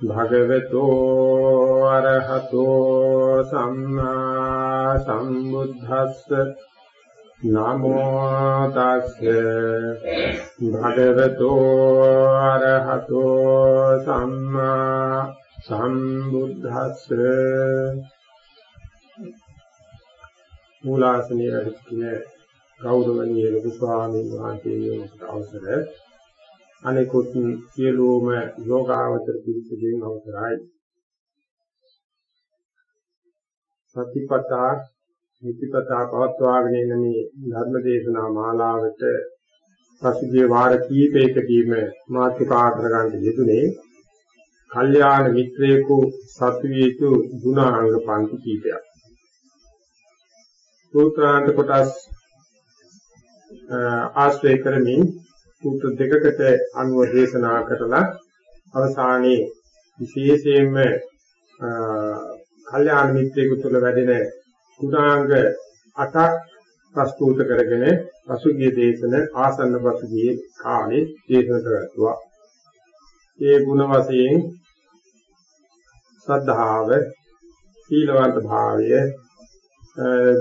භගවතෝ අරහතෝ සම්මා සම්බුද්දස්ස නමෝ තස්ස භගවතෝ අරහතෝ සම්මා සම්බුද්දස්ස මූලාසනයේ රැඳින ගෞරවනීය ලොකු ස්වාමීන් වහන්සේගේ අවසරයි. අනෙකුත් සියලුම යෝගාවචර පිළිසෙකින් අවසරයි. සතිපතා නිතිපතා පවත්වාගෙන යන මේ ධර්ම දේශනා මාලාවට පසුගිය වාර කීපයකදීම මාතෘකා කරගන්න යෙදුනේ කල්යාණ මිත්‍රයෙකු සත්වීතු ගුණාංග පන්ති කීපයක්. සූත්‍රාන්ත කොටස් ආශ්‍රය කරමින් සූත්‍ර දෙකකට අනුව දේශනා කරලා අවසානයේ විශේෂයෙන්ම කල්යාණ මිත්‍රයෙකු තුළ වැඩෙන ගුණාංග 8ක් ප්‍රස්තුත කරගෙන පසුගිය දේශන ආසන්න පසුගිය කාලේ දේශන කරගත්තා. ඒ ගුණ වශයෙන් සද්ධාව, සීලවන්ත භාවය,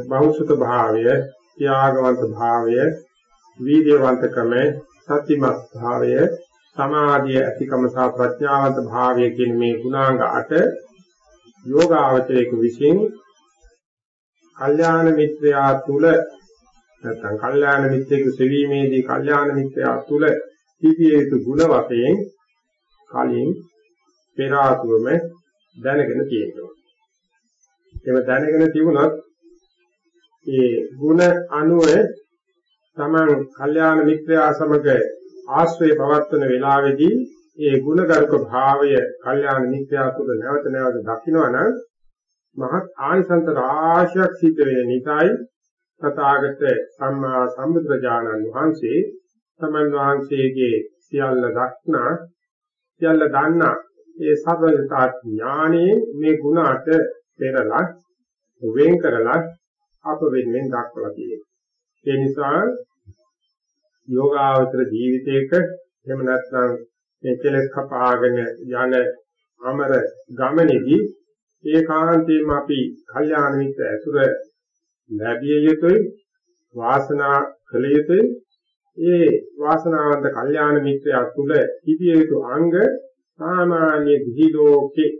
බෞද්ධ භාවය, ත්‍යාගවන්ත භාවය, වීර්යවන්තකම, සතිමත් භාවය සමාධිය ඇතිකම සහ ප්‍රඥාවන්ත භාවය කියන මේ ගුණාංග 8 යෝගාවචරයක විසින් කල්යාණ මිත්‍රයා තුල නැත්නම් කල්යාණ මිත්‍රයෙකු සෙවීමේදී කල්යාණ මිත්‍රයා තුල සිටිය යුතු ගුණ වශයෙන් කලින් පෙර ආතුවම දැනගෙන තියෙනවා. ඒක දැනගෙන තිබුණොත් ඒ ගුණ අනුව තමන් කල්යාණ මිත්‍රයා සමග ආශ්‍රය පවත්වන වෙලාවේදී ඒ ගුණගරුක භාවය කල්යාණ මිත්‍රයා තුළ නැවත නැවත දකින්නවනම් මහත් ආනිසංස රාශියක් සිද්ධ වෙන නිසායි තථාගත සම්මා සම්බුද්ධජානන් වහන්සේ තමන් වහන්සේගේ සියල්ල දක්නා සියල්ල දන්නා ඒ සබලතා ඥානයේ මේ ගුණ අට පෙරලා වෙන් කරලා අප වෙනුවෙන් දක්වලා තියෙනවා. ඒ නිසා යෝගාවචර ජීවිතයක එහෙම නැත්නම් මේ කෙලෙස් කපාගෙන යන අමර ගමනේදී ඒකාන්තයෙන්ම අපි කල්යාණ මිත්‍ර ඇසුර ලැබිය යුතුයි වාසනා කළ යුතුයි. ඒ වාසනාවන්ත කල්යාණ මිත්‍රයා තුළ තිබිය යුතු අංග සාමාන්‍ය දිහි ලෝකේ.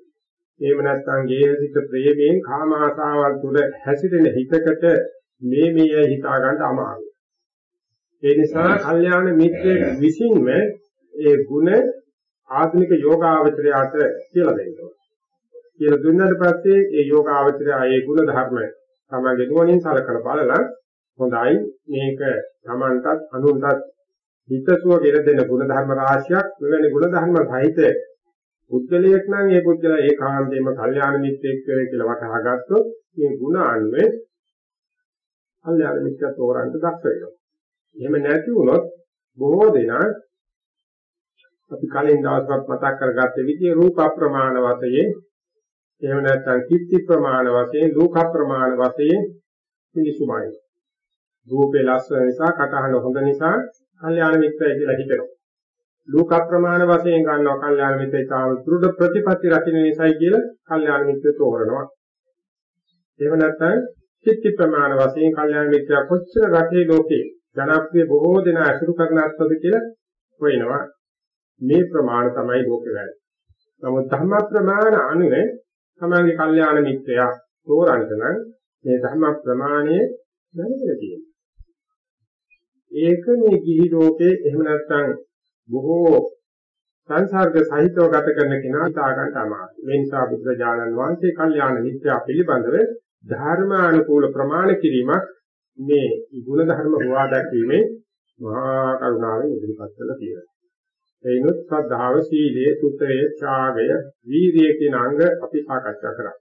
එහෙම නැත්නම් ගේහසිත ප්‍රේමයෙන් කාම ආසාවල් තුළ හැසිරෙන හිතකට මේ මේ හිතා ගන්න අමාරුයි. ඒ නිසා කල්යාණ මිත්‍රයෙක් විසින්ම ඒ ಗುಣ ආධුනික යෝගාවචරයට කියලා දෙනවා. කියලා දුන්නාට පස්සේ ඒ යෝගාවචරය ඒ ಗುಣ ධර්ම තමයි නුවණින් සලකලා බලලා හොඳයි මේක Tamanටත් අනුන්ටත් හිතසුව කෙර දෙන ಗುಣ ධර්ම රාශියක් මෙවැනි ಗುಣ ධර්ම සහිත පුද්ගලයෙක් නම් ඒ පුද්ගලයා ඒකාන්තයෙන්ම කල්යාණ මිත්‍රයෙක් කියලා වටහා ගත්තොත් මේ ಗುಣ අනුවේ කල්යාණ මිත්‍රත්ව තෝරන්න දක්ෂ වෙනවා. එහෙම නැති වුණොත් බොහෝ දෙනා අපි කලින් දවස්වල මතක් කරගත්ත විදිහේ රූප ප්‍රමාණ වශයෙන් එහෙම නැත්නම් කිත්ති ප්‍රමාණ වශයෙන් ලෝක ප්‍රමාණ වශයෙන් මිනිසුමයි. රූපේ ලස්සන නිසා කටහඬ හොඳ නිසා කල්යාණ මිත්‍රය කියලා හිතනවා. ලෝක ප්‍රමාණ වශයෙන් ගන්නවා කල්යාණ මිත්‍රය තාම දෘಢ ප්‍රතිපatti රකින්න නිසායි කියලා කල්යාණ මිත්‍රය තෝරනවා. එහෙම නැත්නම් කිත්ති ප්‍රමාණ වශයෙන් කල්යාණ මිත්‍රය කොච්චර රටේ ලෝකේ ජනප්‍රිය බොහෝ දෙනා අසුරු කරන අත්වද කියලා හොයනවා. මේ ප්‍රමාණ තමයි ලෝකේ වැඩ. නමුත් ධර්ම ප්‍රමාණ අනුව තමන්ගේ කල්යාණ මිත්‍රයා තෝරන්න නම් මේ ධර්ම ප්‍රමාණය දැනගෙන තියෙනවා. ඒක මේ ගිහි ලෝකේ එහෙම නැත්නම් බොහෝ සංසර්ග සහිතව ගත කරන කෙනා හිතා ගන්න අමාරුයි. මේ නිසා බුදුරජාණන් වහන්සේ කල්යාණ මිත්‍යා පිළිබඳව ධර්මානුකූල ප්‍රමාණ කිරීමක් මේ ගුණ ධර්ම හොවා දැක්වීමේ මහා කරුණාවෙන් ඉදිරිපත් කළා කියලා. එයිනුත් ශ්‍රද්ධාව, සීලය, සුත්‍රය, ත්‍යාගය, වීර්යය කියන අංග අපි සාකච්ඡා කරා.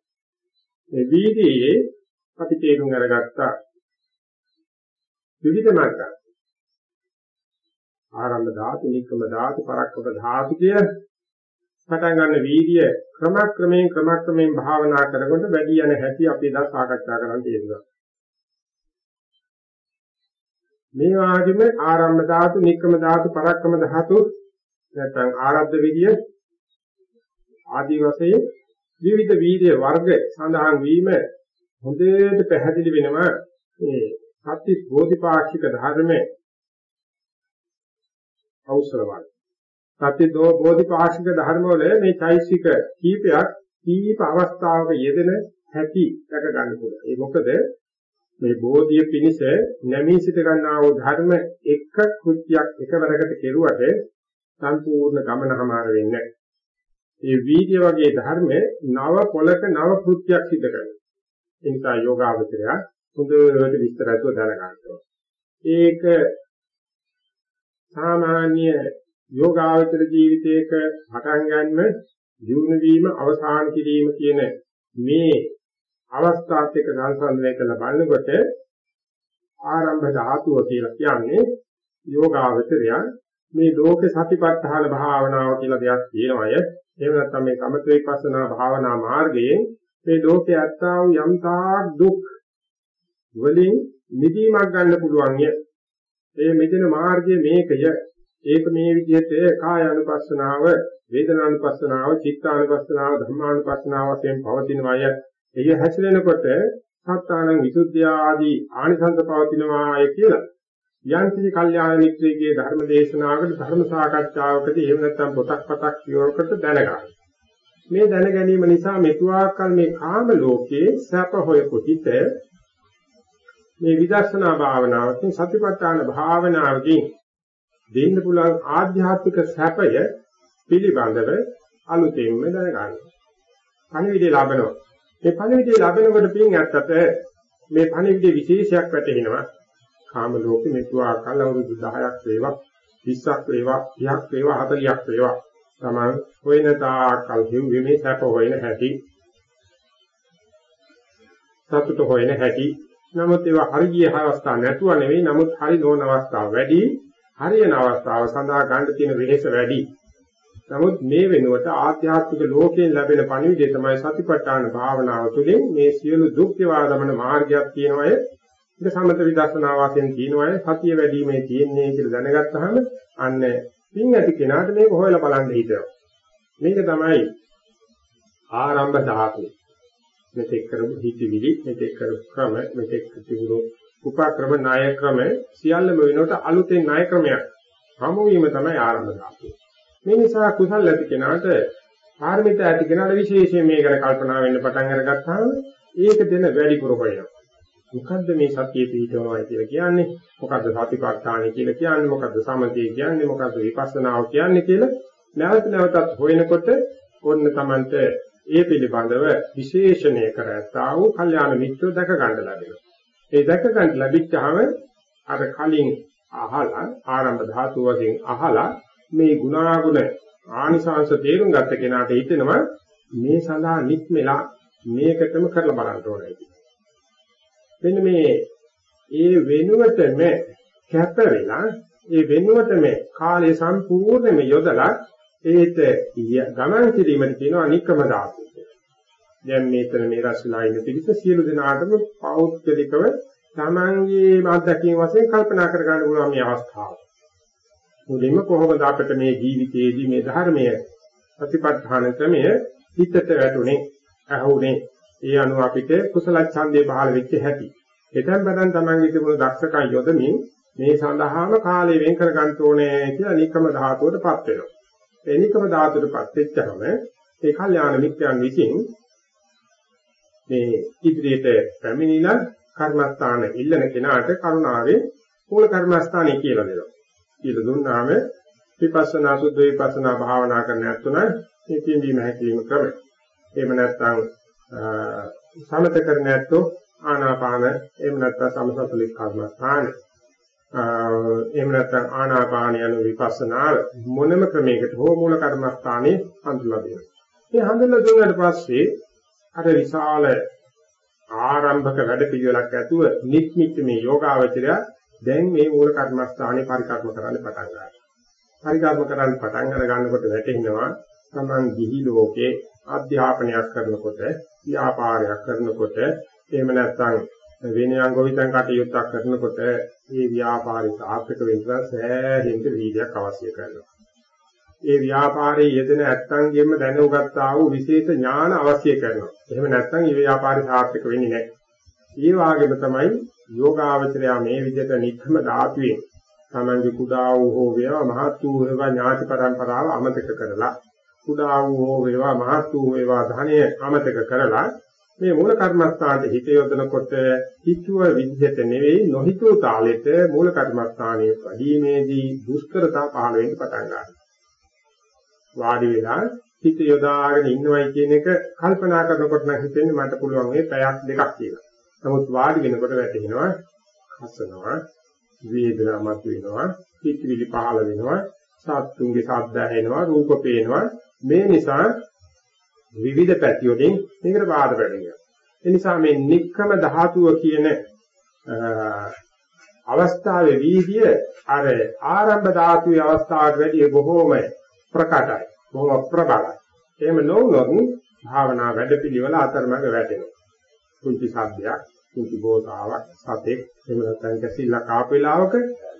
මේ වීර්යයේ අපි තේරුම් අරගත්තා විවිධ මාර්ග ආරම්භ ධාතු, නික්කම ධාතු, පරක්කම ධාතු කිය පටන් ගන්න වීර්ය ක්‍රමක්‍රමයෙන් ක්‍රමක්‍රමයෙන් භාවනා කරනකොට වැඩි යන හැටි අපි දැන් සාකච්ඡා කරන්න තියෙනවා. මේ වාගෙම ආරම්භ ධාතු, නික්කම ධාතු, පරක්කම ධාතු නැත්නම් ආරද්ධ විදිය ආදී වශයෙන් විවිධ වීර්ය වර්ග සඳහන් වීම හොඳට පැහැදිලි වෙනවා මේ සත්‍ය බෝධිපාක්ෂික ධර්මයේ අවසර වල. සත්‍ය දෝ බෝධිපාක්ෂික ධර්ම වල මේ චෛසික කීපයක් කීප අවස්ථාවක යෙදෙන හැටි දැක ගන්න පුළුවන්. ඒ මොකද මේ බෝධිය පිනිස නැමී සිට ගන්නා වූ ධර්ම එක කෘත්‍යයක් එකවරකට කෙරුවට සම්පූර්ණ ගමනමාර වෙන්නේ නැහැ. ඒ වීර්ය වගේ ධර්ම නව පොලක නව කෘත්‍යයක් සිදු කරනවා. ඒ නිසා යෝගාවචරය හොඳට විස්තරයව දැනගන්නවා. ඒක සාමාන්‍ය යෝගාවචර ජීවිතයක පටන් ගන්න ජීවන වීම අවසාන කිරීම කියන මේ අවස්ථාත් එක්ක සංසන්දනය කරලා බලනකොට ආරම්භ ධාතුව කියලා කියන්නේ යෝගාවචරය මේ ලෝක සතිපට්ඨාන භාවනාව කියලා දෙයක් තියෙනවය. එහෙම නැත්නම් මේ සමථ විපස්සනා භාවනා මාර්ගයෙන් මේ ලෝකේ ඇත්තා වූ යම්තාක් දුක් වලින් මිදීමක් ගන්න පුළුවන් ය. ඒ මෙතන මාර්ගය මේකය. ඒක මේ විදිහට කාය අනුපස්සනාව, වේදනා අනුපස්සනාව, චිත්ත අනුපස්සනාව, ධම්මානුපස්සනාව වශයෙන් පවතිනවාය. එය හැසිරෙනකොට සත්තානං විසුද්ධිය ආදී ආනිසංස පවතිනවාය කියලා. යන්තිසි කල්යාණ මිත්‍රයේ ධර්ම දේශනාවකට ධර්ම සාකච්ඡාවකදී එහෙම නැත්නම් පොතක් පතක් කියවකට දැනගන්න. මේ දැන ගැනීම නිසා මෙතුආකල් මේ කාම ලෝකයේ සැප හොයපු හිත මේ විදර්ශනා භාවනාවකින් සතිපට්ඨාන භාවනාවකින් දෙන්න පුළුවන් ආධ්‍යාත්මික සැපය පිළිබඳව අලුතෙන්ම දැනගන්න. පණිවිඩය ලබනවා. මේ පණිවිඩය ලැබෙනකොට පින් ඇත්තට මේ පණිවිඩයේ විශේෂයක් වැටහෙනවා. කාම ලෝකෙ මෙතුවා කල අවුරුදු 10ක් වේවා 20ක් වේවා 30ක් වේවා 40ක් වේවා. තමයි හොයන තාකල් හිව්වේ මේ සැප හොයන හැටි. සතුට හොයන හැටි. නමුත් ඒවා හරිය අවස්ථා නැතුව නෙවෙයි නමුත් හරි නොවන අවස්ථා වැඩි. හරියන අවස්ථාව සඳහා ගන්න තියෙන වෙහෙස වැඩි. නමුත් මේ වෙනුවට ආධ්‍යාත්මික ලෝකයෙන් ලැබෙන පණිවිඩය තමයි සතිපට්ඨාන භාවනාව තුළින් මේ සියලු දුක් නිවාරණ මාර්ගයක් කියනවාය ඒක සමත විදර්ශනා වශයෙන් කියනවාය සතිය වැඩිමේ තියෙන්නේ කියලා දැනගත්තාම අන්න පින් ඇති කෙනාට මේක හොයලා බලන්න හිතෙනවා. මේක තමයි ආරම්භ ධාතුව මෙතෙක් කරපු හිතවිලි මෙතෙක් කරපු ක්‍රම මෙතෙක් තිබුණු උපක්‍රම ණය ක්‍රම සියල්ලම වෙනකොට අලුතෙන් ණය ක්‍රමයක්. හමු වීම තමයි ආරම්භ ධාතුව. මේ නිසා කුසල් ඇති කෙනාට පාරමිතා ඇති කෙනාට විශේෂයෙන් මේ ගැන කල්පනා වෙන්න පටන් අරගත්තාම ඒක දෙන වැඩිපුර වෙනවා. මොකද්ද මේ සතිය පිටවනවා කියලා කියන්නේ? මොකද්ද සතිපට්ඨානයි කියලා කියන්නේ? මොකද්ද සමථය කියන්නේ? මොකද්ද විපස්සනාව කියන්නේ කියලා නැවත නැවතත් හොයනකොට ඔන්න Tamanට ඒ පිළිබඳව විශේෂණය කර ඇත්තා වූ කල්යාණ මිත්‍රෝ දැක ගන්න ලැබෙනවා. ඒ දැක ගන්න ලැබිච්චාම අර කලින් අහලා ආරම්භ ධාතු වශයෙන් අහලා මේ ගුණාගුණ ආනිසංශ තේරුම් ගත්ත කෙනාට හිතෙනවා මේ සඳහා නික්මෙලා මේකටම කරලා බලන්න ඕනේ කියලා. මෙන්න මේ ඒ වෙනුවටම කැප වෙලා ඒ වෙනුවටම කාලය සම්පූර්ණයෙන්ම යොදලා ඒත් ගමන් කිරීමට කියනවා නික්කම ධාතුව කියලා. දැන් මේතන මේ රැස්ලා ඉන්න පිළිස සියලු දෙනාටම පෞද්ගලිකව තමන්ගේ මාධ්‍යකින් වශයෙන් කල්පනා කර ගන්න පුළුවන් මේ අවස්ථාව. මුලින්ම කොහොමද අපිට මේ ජීවිතයේදී මේ ධර්මය ප්‍රතිපත්තාන ක්‍රමය හිතට වැටුනේ, අහුනේ. ඒ අනුව අපිට කුසල ඡන්දේ පහළ වෙච්ච හැටි. එතෙන් බඳන් තමන්ගේ තිබුණු දක්ෂකම් යොදමින් මේ සඳහාම කාලය වෙන් කර ගන්න ඕනේ කියලා නිකම ධාතුවටපත් වෙනවා. එනිකම ධාතුවටපත් වෙච්චහම ඒ කල්යාණ මිත්‍යන් විසින් මේ ඉදිරියට පැමිණිලා කර්මස්ථාන ඉල්ලන කෙනාට කරුණාවෙන් මූල කර්මස්ථානය කියලා දෙනවා. කියලා දුන්නාම විපස්සනා සුද්ධ විපස්සනා භාවනා කරන්න යතුන මේ පින්වීම හැකීම ක්‍රමය. එහෙම නැත්නම් සමත කරන්න යත්තෝ ආනාපාන එහෙම නැත්නම් සමසතුලික කර්මස්ථාන එහෙම නැත්නම් ආනාපාන යන විපස්සනා මොනම ක්‍රමයකට හෝ මූල කර්මස්ථානේ හඳුන්වලා දෙනවා. මේ හඳුන්වලා දුන්නාට පස්සේ අර විශාල ආරම්භක වැඩ පිළිවෙලක් ඇතුව නික්මිත් මේ යෝගාවචරය දැන් මේ මූල කර්මස්ථානේ පරිකර්ම කරන්න පටන් ගන්නවා. පරිකර්ම කරන්න පටන් අර ගන්නකොට වැටෙනවා තමන් ගිහි ලෝකේ අධ්‍යාපනයක් කරනකොට ව්‍යාපාරයක් කරනකොට එහෙම නැත්නම් වෙනයන් ගොවිතැන් කටයුත්තක් කරනකොට මේ ව්‍යාපාරي සාර්ථක වෙන්න සෑහෙන වීර්යයක් අවශ්‍ය කරනවා. ඒ ව්‍යාපාරයේ යෙදෙන ඇත්තන්ගෙම දැනුගත්තා වූ විශේෂ ඥාන අවශ්‍ය කරනවා. එහෙම නැත්නම් මේ ව්‍යාපාරي සාර්ථක වෙන්නේ නැහැ. ඒ වගේම තමයි යෝගාවචරය මේ විදිහට නික්ම ධාතුවේ තමන්ගේ කුඩා වූ හෝ වේවා මහත් වූ වේවා ඥාති පරම්පරාව අමතක කරලා කුඩා වූ හෝ වේවා මහත් වූ වේවා ධනය අමතක කරලා මේ මූල කර්මස්ථානයේ හිත යොදනකොට හිතුව විදිහට නෙවෙයි නොහිතුව තාලෙට මූල කර්මස්ථානයේ වැඩිමේදී දුෂ්කරතා පහළ වෙන්න පටන් ගන්නවා. වාඩි වෙලා හිත යොදාගෙන ඉන්නවයි කියන එක කල්පනා කරනකොට නම් හිතෙන්නේ මට පුළුවන් මේ පැයක් දෙකක් කියලා. නමුත් වාඩි වෙනකොට වැටෙනවා හසනවා වේදනා මත වෙනවා පිටිවිලි පහළ වෙනවා සත්තුන්ගේ ශබ්ද ඇහෙනවා රූප පේනවා මේ නිසා විවිධ පැති වලින් මේකට බාධා වෙනවා. ඒ නිසා මේ නික්කම ධාතුව කියන අවස්ථාවේ වීර්ය අර ආරම්භ ධාතුවේ අවස්ථාවට වැඩිය බොහෝම ප්‍රකටයි. බොහොම ප්‍රබලයි. එහෙම නොවුනොත් භාවනා වැඩපිළිවෙල අතරමඟ වැටෙනවා. කුංචි සාධ්‍යයක්, කුංචි බෝධාවක්, සතෙක් එහෙම නැත්නම් කැසිල්ලක් ආපු වෙලාවක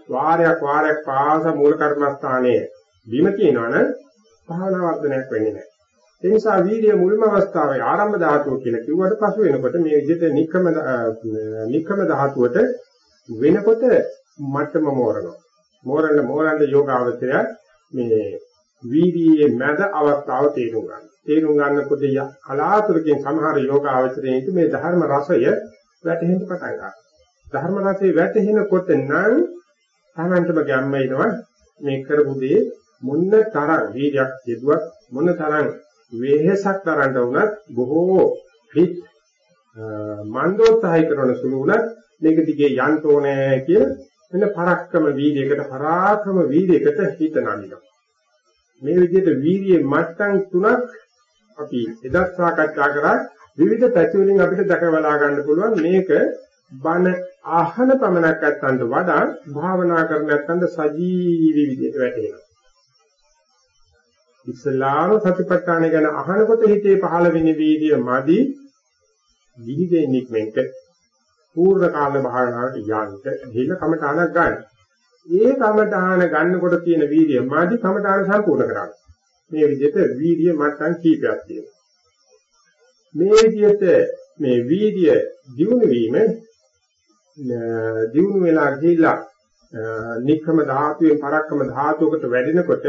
වාරයක් වාරයක් පාස මූල කර්මස්ථානයේ බිම කියනවනම් භාවනා වර්ධනයක් වෙන්නේ නැහැ. ඒ නිසා වීර්ය මුල්ම අවස්ථාවේ ආරම්භ ධාතුව කියලා කිව්වට පසු වෙනකොට මේ විදිහට නික්කම නික්කම ධාතුවට වෙනකොට මට්ටම මෝරනවා. මෝරන්න මෝරන්න යෝගාවචරය මේ වීර්යයේ මැද අවස්ථාව තේරුම් ගන්න. තේරුම් ගන්නකොට කලාතුරකින් සමහර යෝගාවචරයන්ට මේ ධර්ම රසය වැටහෙන්න පටන් ගන්නවා. ධර්ම රසය වැටහෙනකොට නම් තමන්ටම ගැම්මෙනවා මේ කරපු දේ මොන්න තරම් වීර්යයක් යෙදුවත් මොන තරම් වේහසක් තරන්න වුණත් බොහෝ හිත් මන්දෝත්සහය කරන සුළු වුණත් මේක දිගේ යන්න ඕනේ කියලා මෙන්න පරක්කම වීර්යයකට පරාක්‍රම වීර්යයකට හිත නමිනවා. මේ විදිහට වීර්යයේ මට්ටම් තුනක් අපි එදත් සාකච්ඡා කරා විවිධ පැති වලින් අපිට දැකවලා ගන්න පුළුවන් මේක බණ ආහන පමණක් නැත්තන්ට වඩා භාවනා කර නැත්තන්ට සජීවී විදිහට වැටෙනවා. ඉස්ලාම සතිපට්ඨාන ගැන අහනකොට හිතේ පහළ වෙන වීර්ය මදි විහිදෙන්නික් මෙන්ට පූර්ණ කාල භාවනාවට යන්න දෙල කමඨානක් ගන්න. ඒ කමඨාන ගන්නකොට තියෙන වීර්ය මදි කමඨාන සම්පූර්ණ කරගන්න. මේ විදිහට වීර්ය මට්ටම් කීපයක් තියෙනවා. මේ විදිහට මේ වීර්ය දියුණු වීම දියුණු වෙලා ගිහිලා නික්කම ධාතුවේ පරක්කම ධාතුවකට වැඩෙනකොට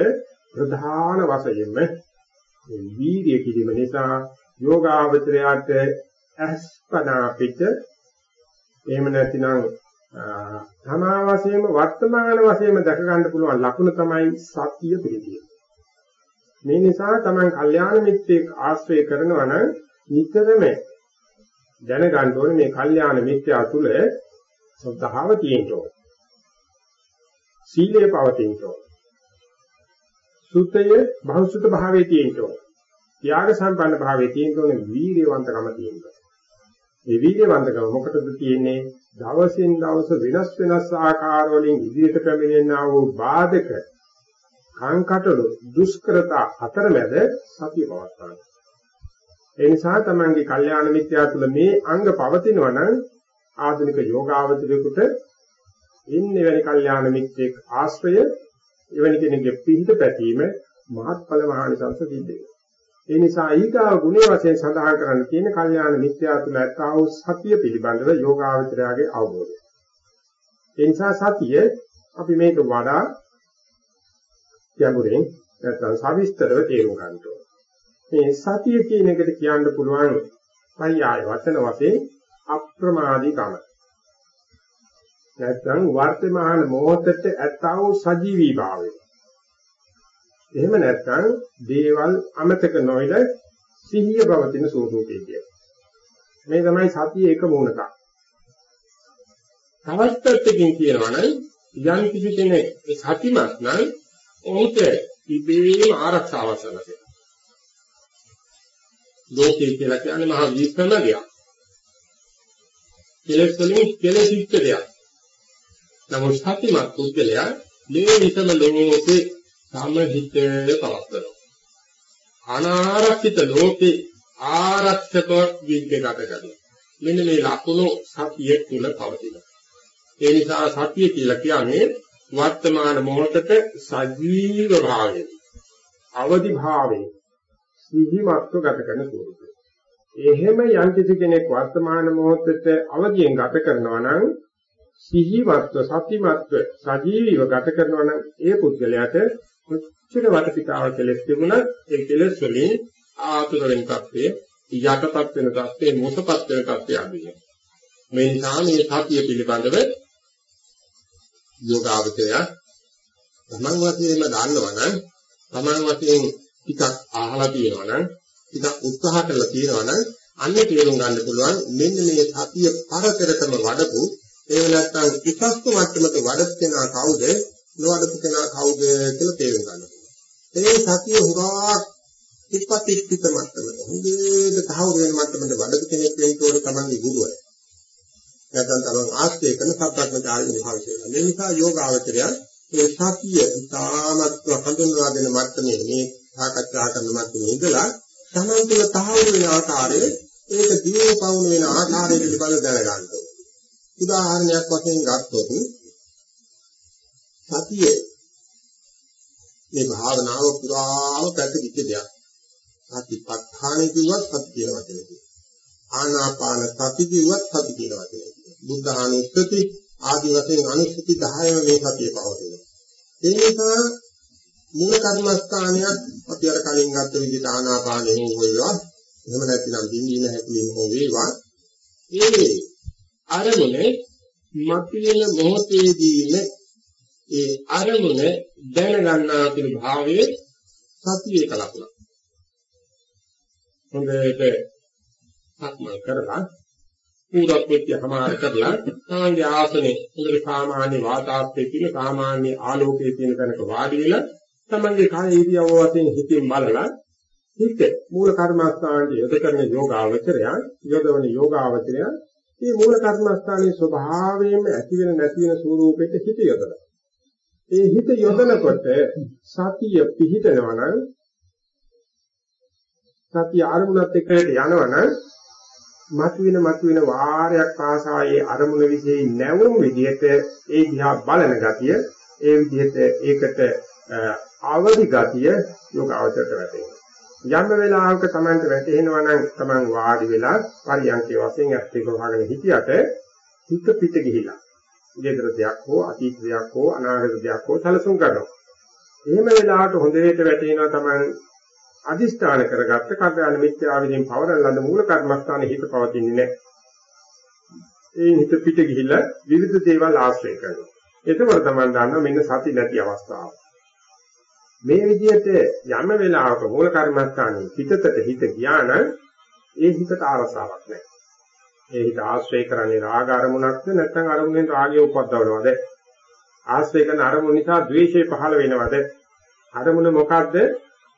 ප්‍රධාන වශයෙන්ම මේ වීර්ය කිරීම නිසා යෝගාවචරයට අස්පනා පිට එහෙම නැතිනම් තමා වශයෙන්ම වර්තමාන වශයෙන්ම දැක ගන්න පුළුවන් ලකුණ තමයි සත්‍ය පිළිතිය. මේ නිසා තමන් කල්යාණ මිත්‍රෙක් ආශ්‍රය කරනවා නම් නිතරම දැනගන්න ඕනේ මේ කල්යාණ මිත්‍යා තුල සද්ධාව තියෙන්න ඕනේ. සීලය පවතින්න ඕනේ. සුතය බහුසුත භාවයේ තියෙන්න ඕනේ. ත්‍යාග සම්පන්න භාවයේ තියෙන්න ඕනේ වීර්යවන්තකම තියෙන්න ඕනේ. මේ වීර්යවන්තකම මොකටද තියෙන්නේ? දවසින් දවස වෙනස් වෙනස් ආකාර වලින් ඉදිරියට පැමිණෙනා වූ බාධක කාංකටළු දුෂ්කරතා අතරමැද සතිය පවත්වා ඒ නිසා තමන්ගේ කල්යාණ මිත්‍යා තුළ මේ අංග පවතිනවා නම් ආධුනික යෝගාවචරයෙකුට ඉන්නේ වැනි කල්යාණ මිත්‍යෙක් ආශ්‍රය එවැනි කෙනෙකුගේ පිහිට පැතීම මහත්ඵල මහානිසංස සිද්ධ වෙනවා. ඒ නිසා ඊගාව ගුණයේ වශයෙන් සඳහන් කරන්න තියෙන කල්යාණ මිත්‍යා තුළ ඇත්තා වූ සතිය පිළිබඳව යෝගාවචරයාගේ අවබෝධය. ඒ නිසා සතිය අපි මේක වඩා ගැඹුරින් නැත්නම් සවිස්තරව තේරුම් ගන්න ඕනේ. මේ සතිය කියන එකට කියන්න පුළුවන් පయ్යාය වචන වශයෙන් අප්‍රමාදීකම. නැත්නම් වර්තමාන මොහොතට ඇත්තා වූ සජීවී භාවය. එහෙම නැත්නම් දේවල් අමතක නොවන සිහිය පවතින ස්වરૂපය කියන්නේ. මේ තමයි සතියේ එක මූලක. තවත් පැත්තකින් කියනවා නම් යම් කිසි කෙනෙක් සතිමත් නම් ඔහුට ඉබේම ආරක්ෂාව සැලසෙනවා. ලෝකේ කියලා කියන්නේ මහා විශ්වම දෙයක්. කෙලෙස් වලින් කෙලෙසිච්ච දෙයක්. නමුත් සතිමත් පුද්ගලයා මේ විසම ලෝකේ සමහිත පවත්වනවා. අනාරක්ෂිත ලෝකේ ආරක්ෂක විද්‍යගත කරනවා. මෙන්න මේ ලකුණු සතිය තුල පවතිනවා. ඒ නිසා සතිය කියලා කියන්නේ වර්තමාන මොහොතට සජීව භාවය. අවදි භාවය. සිහිමත්ව ගත කරන ස්වරූපය. එහෙම යම් කිසි කෙනෙක් වර්තමාන මොහොතට අවදියෙන් ගත කරනවා නම් සිහිවත්ව සතිමත්ව සජීවීව ගත කරනවා නම් ඒ පුද්ගලයාට කොච්චර වටපිටාව කෙලස් තිබුණත් ඒ කෙලස් වලින් ආතුර වෙන තත්ත්වය යටපත් වෙන තත්ත්වය මොසපත් වෙන තත්ත්වය අදිනවා මේ නිසා මේ සතිය පිළිබඳව යෝගාවචරය තමන් වශයෙන්ම දන්නවනම් තමන් වශයෙන් ටිකක් අහලා තියෙනවනම් ටිකක් උත්සාහ කරලා තියෙනවනම් අන්නේ තේරුම් ගන්න පුළුවන් මෙන්න මේ සතිය පරතරතම වඩපු එහෙම නැත්නම් විපස්සක මට්ටමට වඩපු කෙනා කවුද නොවඩපු කෙනා කවුද කියලා තේරුම් ගන්න පුළුවන් ඒ සතිය හුරා ඉපතික්කිත මට්ටමට හොඳට තහවුරු වෙන මට්ටමට වඩපු කෙනෙක් වෙන්න ඕනේ තමන්ගේ ගුරුවරයා නැත්නම් තමන් ආශ්‍රය කරන සත්‍යඥාචාරින් භාවිතය. මේ නිසා යෝගාවචරය මේ සතිය ඉතාමත් හඳුන්වා දෙන මට්ටමේ මේ සාකච්ඡා කරන මට්ටමේ ඉඳලා තමන් තුළ තහවුරු වෙන ආකාරයේ ඒක දියෝ පවුන වෙන ආකාරයට පිළිබඳ දැනගන්න උදාහරණයක් වශයෙන් ගත්තොත් සතිය මේ භාවනාව පුරාම පැතිරිච්ච දෙයක්. සතිපට්ඨාන කිව්වත් සතිය කියන වචනේ. ආනාපාන සති කිව්වත් සති කියන වචනේ. බුද්ධානුස්සති ආදී වශයෙන් අනුස්සති 10ම මේ සතිය පවතිනවා. ඒ නිසා මූල කර්මස්ථානයක් අපි අර කලින් ගත්ත විදිහට ආනාපානෙ හෝ වේවා එහෙම නැත්නම් බින්දීම හැකලින් හෝ වේවා. ඒ අරමුණේ මතුවෙන මොහොතේදීම ඒ අරමුණ දැනගන්නා කියන භාවයේ සතියේ කලකුණ හොඳට සක්මන් කරලා පූර්වපෙත්‍ය සමාර කරලා තමන්ගේ ආසනේ හොඳට සාමාන්‍ය වාතාවරණයේ තියෙන සාමාන්‍ය ආලෝකයේ තියෙන තැනක වාඩි වෙලා තමන්ගේ කාය ඉරියව්ව වශයෙන් හිතින් බලලා හිත මූල කර්මස්ථානයේ යොද කරන යෝගාවචරය යොදවන යෝගාවචරය මේ මූල කර්මස්ථානයේ ස්වභාවයෙන්ම ඇති වෙන නැති වෙන ස්වરૂපෙට හිත යොදලා ඒ හිත යොදනකොට සතිය පිහිටනවා නම් සතිය අරමුණත් එක්ක යනවා නම් මතුවෙන මතුවෙන වාරයක් ආසායේ අරමුණ વિશે නැවුම් විදිහට ඒ දිහා බලන ගතිය ඒ විදිහට ඒකට අවදි ගතිය යෝග අවශ්‍යට වැටෙනවා යම් වෙලාවක Tamanට වැටෙනවා නම් Taman වාඩි වෙලා පරියන්කේ වශයෙන් ඇස් දෙක වහගෙන හිටියට හිත පිට ගිහිලා ඊතර දෙයක් හෝ අතීත දෙයක් හෝ අනාගත දෙයක් හෝ සැලසුම් කරනවා එහෙම වෙලාවට හොඳට වැටෙනවා Taman අදිස්ථාන කරගත්ත කර්යාල මිත්‍යාවෙන් පවරන ලද මූල කර්මස්ථානයේ හිත පවතින්නේ නැහැ. ඒ හිත පිට ගිහිල්ලා විවිධ දේවල් ආශ්‍රය කරනවා. එතකොට තමයි දන්නවා මෙන්න සති නැති අවස්ථාව. මේ විදිහට යම් වෙලාවක මූල කර්මස්ථානයේ හිතට හිත ගියා නම් ඒ හිතට ආරසාවක් නැහැ. ඒ හිත ආශ්‍රය කරන්නේ රාග අරමුණක්ද නැත්නම් අරමුණෙන් රාගය උපද්දවනවද? ආශ්‍රය කරන අරමුණ නිසා ද්වේෂය පහළ වෙනවද? අරමුණ මොකද්ද?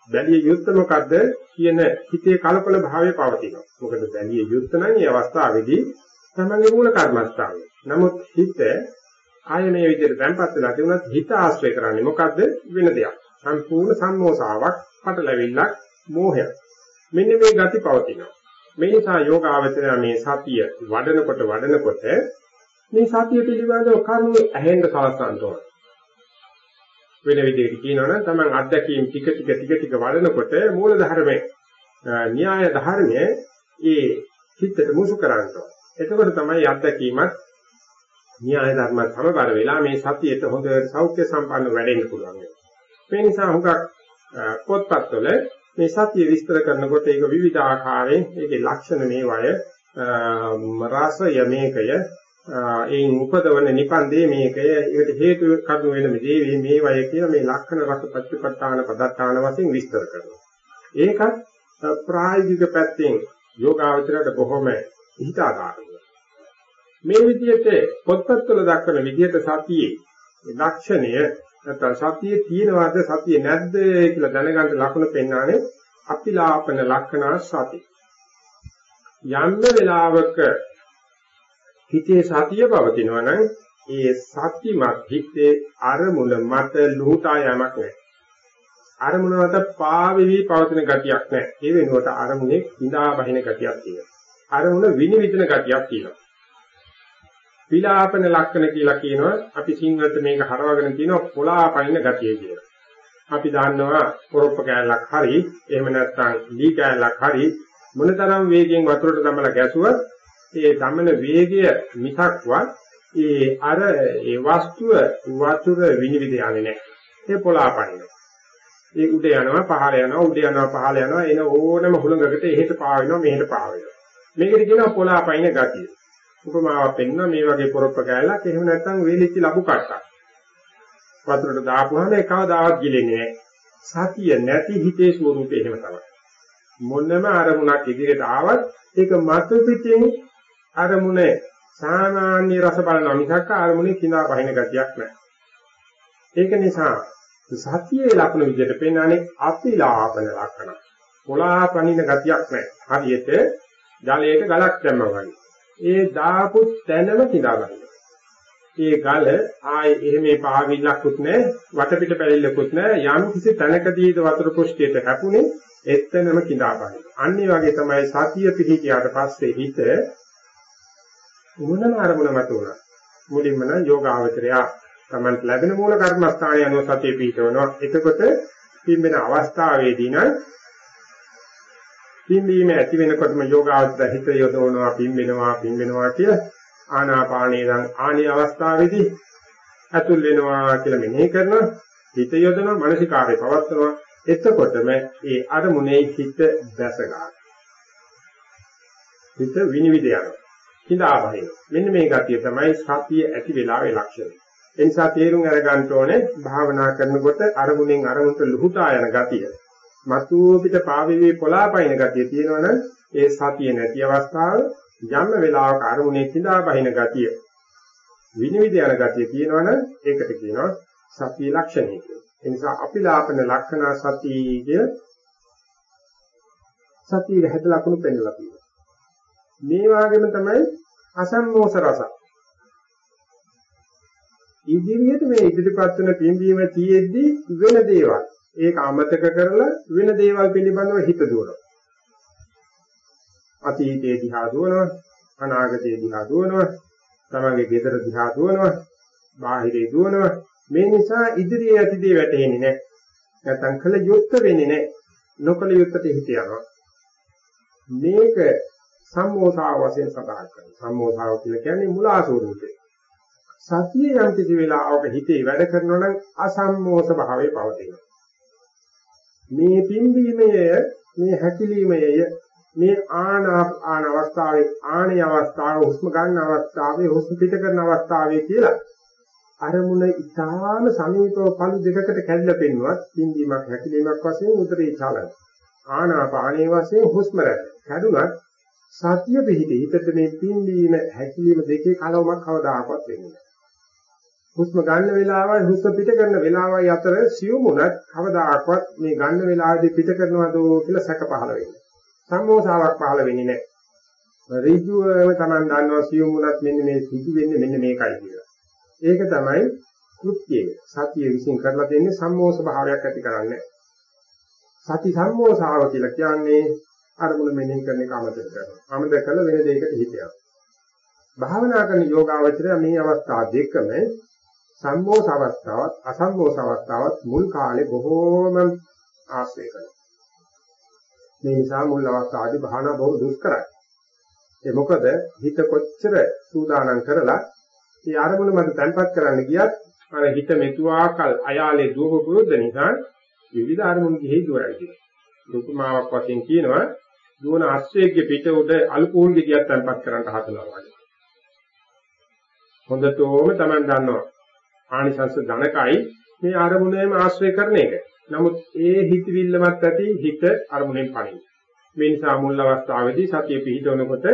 බැලිය යුත්තේ මොකද්ද කියන හිතේ කලකොල භාවය පවතිනවා. මොකද බැලිය යුත්තේ නම් මේ අවස්ථාවේදී තමන්ගේ මූල කර්මස්ථානය. නමුත් හිත ආය මේ විදිහට දැන්පත් වෙලා තිබුණත් හිත ආශ්‍රය කරන්නේ මොකද්ද වෙන දෙයක්. සම්පූර්ණ සම්මෝසාවක්, පටලැවිල්ලක්, මෝහයක්. මෙන්න මේ ගති පවතිනවා. මේ නිසා යෝගාවචරය මේ සතිය වඩනකොට වඩනකොට මේ සතිය පිළිබඳව කරුණු ඇහෙන්න සලස්වන්න ඕන. වෙන විදිහට කියනවා නම් Taman අත්දැකීම් ටික ටික ටික ටික වඩනකොට මූල ධර්මයේ න්‍යාය ධර්මයේ ඒ චිත්තට මුසු කරන්නේ. එතකොට තමයි අත්දැකීමත් න්‍යාය ධර්ම සමබර වෙලා මේ සතියට හොඳ සෞඛ්‍ය සම්පන්න වැඩෙන්න පුළුවන්. මේ නිසා හුඟක් පොත්පත්වල මේ සතිය විස්තර කරනකොට ඒක විවිධ ආකාරයෙන් ඒකේ ලක්ෂණ මේවය රසය මේකය ඒන් උපදවන නිපන්දේ මේකය ඒකට හේතු කරුණු වෙන මේ මේ වය කියන මේ ලක්ෂණ රස පච්චපට්ඨාන පදත්තාන වශයෙන් විස්තර කරනවා. ඒකත් ප්‍රායෝගික පැත්තෙන් යෝගාවචරයට බොහොම හිතාගන්න. මේ විදිහට පොත්පත්වල දක්වන විදිහට සතියේ ලක්ෂණය නැත්නම් සතියේ තියෙනවද සතියේ නැද්ද කියලා දැනගන්න ලකුණු පෙන්වන්නේ අපිලාපන ලක්ෂණ සති. යන්න වෙලාවක හිතේ සතිය පවතිනවා නම් ඒ සතිමත් හිතේ අරමුණ මත ලුහුතා යමක් නැහැ. අරමුණ මත පාවෙවි පවතින ගතියක් නැහැ. ඒ වෙනුවට අරමුණේ ඉඳා බහින ගතියක් තියෙනවා. අරමුණ විනිවිදන ගතියක් තියෙනවා. විලාපන ලක්ෂණ කියලා කියනවා අපි සිංහලට මේක හරවගෙන කියනවා පොලාපනින ගතිය කියලා. අපි දන්නවා පොරොප්ප කෑල්ලක් හරි එහෙම නැත්නම් දී කෑල්ලක් හරි මොනතරම් වේගයෙන් වතුරට දමලා ගැසුවත් ඒ දමන වේගය මිසක්වත් ඒ අර ඒ වස්තුව වතුර විනිවිද යන්නේ නැහැ. ඒ පොළාපනින. ඒ උඩ යනවා පහළ යනවා උඩ යනවා පහළ යනවා එන ඕනම හුලඟකට එහෙට පාවෙනවා මෙහෙට පාවෙනවා. මේකට කියනවා පොළාපනින ගතිය. උපමාවක් පෙන්න මේ වගේ පොරොප්ප කෑල්ලක් එහෙම නැත්නම් වේලිච්ච ලබු කට්ටක්. වතුරට දාපුවාම ඒ කවදාවත් ගිලෙන්නේ නැහැ. සතිය නැති හිතේ ස්වરૂපය එහෙම තමයි. මොනම අරමුණක් ඉදිරියට ආවත් ඒක මතු පිටින් අරමුණේ සාමාන්‍ය රස බලනවා මිසක් අරමුණේ කිනා බහින ගතියක් නැහැ. ඒක නිසා සතියේ ලක්ෂණ විදිහට පෙන්වන්නේ අපිලාපන ලක්ෂණ. කොලාපනින ගතියක් නැහැ. හරියට ජලයට ගලක් දැම්මා වගේ. ඒ දාපු තැනම කිඳා ගන්න. ඒ ගල ආයේ එහෙම පාවිල්ලක්කුත් නැහැ, වටපිට පැලිල්ලකුත් නැහැ. යම් කිසි තැනකදී වතුර පුෂ්ටියට හැපුණේ එතනම කිඳා ගන්න. අන්න වගේ තමයි සතිය පිළිකියාට පස්සේ හිත මොනම අරමුණ මත උනා. මුලින්ම නම් යෝගාවචරය තමන්ට ලැබෙන මූල කර්මස්ථානය අනුව සතිය පිහිටවනවා. එතකොට පින්බෙන අවස්ථාවේදී නම් පින්බීම ඇති වෙනකොටම යෝගාවචර හිත යොදවනවා පින්බෙනවා පින්බෙනවා කියලා ආනාපානේ නම් ආනි අවස්ථාවේදී අතුල් වෙනවා කියලා මෙනෙහි කරනවා. හිත යොදනවා මානසිකාරය පවත්වනවා. එතකොටම ඒ අරමුණේ හිත දැස ගන්නවා. හිත විනිවිද යනවා. හිඳා බහිනවා. මෙන්න මේ ගතිය තමයි සතිය ඇති වෙලාවේ ලක්ෂණය. ඒ නිසා තේරුම් අරගන්න ඕනේ භාවනා කරනකොට අරමුණෙන් අරමුණට ලුහුටා යන ගතිය. මතු පිට පාවෙවි පොලාපයින් ගතිය තියෙනවනම් ඒ සතිය නැති අවස්ථාව යම් වෙලාවක අරමුණේ හිඳා බහින ගතිය. විනිවිද යන ගතිය තියෙනවනම් ඒකට කියනවා සතිය ලක්ෂණය කියලා. ඒ නිසා අපිලාපන ලක්ෂණ සතිය කිය සතියේ හැද ලකුණු පෙන්වලා තියෙනවා. මේ වගේම තමයි අසම්මෝස රස. ඉදිරියට මේ ඉදිරිපත් වෙන පින්බීම තියෙද්දි වෙන දේවල්. ඒක අමතක කරලා වෙන දේවල් පිළිබඳව හිත දුවනවා. අතීතයේ දිහා දුවනවා, අනාගතයේ දිහා දුවනවා, තමගේ ගෙදර දිහා දුවනවා, බාහිරේ දුවනවා. මේ නිසා ඉදිරියේ ඇති දේ වැටහෙන්නේ නැහැ. නැත්නම් කල යුක්ත වෙන්නේ නැහැ. නොකල යුක්තට හිත යනවා. මේක සම්මෝසාව වශයෙන් සඳහන් කරනවා. සම්මෝසාව කියලා කියන්නේ මුලා ස්වરૂපේ. සතිය යම් කිසි වෙලාවක හිතේ වැඩ කරනවා නම් අසම්මෝස භාවයේ පවතිනවා. මේ පිම්බීමය මේ හැකිලීමය මේ ආන ආන අවස්ථාවේ ආනේ අවස්ථාව හුස්ම ගන්න අවස්ථාවේ හුස්ම පිට කරන අවස්ථාවේ කියලා අරමුණ ඉතාම සමීපව පළු දෙකකට කැඩලා පෙන්නුවත් පිම්බීමක් හැකිලීමක් වශයෙන් උදරේ චලන ආනාපානයේ වශයෙන් හුස්ම රැල්ල කැඩුනත් සතිය පිහිටි හිතට මේ පිම්බීම හැකිලිම දෙකේ කලවමක් කවදාකවත් වෙන්නේ නැහැ. හුස්ම ගන්න වෙලාවයි හුස්ම පිට කරන වෙලාවයි අතර සියුම් උනත් කවදාකවත් මේ ගන්න වෙලාවේදී පිට කරනවද කියලා සැක පහළ වෙන්නේ. සම්මෝසාවක් පහළ වෙන්නේ නැහැ. ඍජුවම Taman දන්නවා සියුම් උනත් මෙන්න මේ සිදු වෙන්නේ මෙන්න මේකයි කියලා. ඒක තමයි කෘත්‍යය. සතිය විසින් කරලා දෙන්නේ සම්මෝස භාවයක් ඇති කරන්නේ. සති සම්මෝසාව කියලා කියන්නේ අරමුණ මෙනෙහි කරන එක අමතක කරනවා. අමතක කළ වෙන දෙයකට හිත යනවා. භාවනා කරන යෝගාවචරය මේ අවස්ථා දෙකම සම්මෝස අවස්ථාවත් අසම්මෝස අවස්ථාවත් මුල් කාලේ බොහෝම ආශ්‍රය කරනවා. මේ නිසා මුල් අවස්ථාවේදී භාවනා බොහෝ දුෂ්කරයි. ඒ මොකද හිත කොච්චර සූදානම් කරලා ඒ අරමුණ මත තැන්පත් කරන්න ගියත් අර හිත මෙතුආකල් අයාලේ දුවපු පුරුද්ද නිසා විවිධ අරමුණු ගිහි දුවයි. උපමාවක් වශයෙන් කියනවා දුවන අශ්වයේ පිට උඩ අලුකෝල් ගෙඩියක් තැම්පත් කරන්න හදනවා වගේ. හොඳටම Taman දන්නවා. ආනිසංස ධනකයි මේ අරමුණේම ආශ්‍රය කරන එක. නමුත් ඒ හිතවිල්ලමත් ඇති හිත අරමුණෙන් පණින. මේ නිසා මුල් අවස්ථාවේදී සතිය පිහිටවනකොට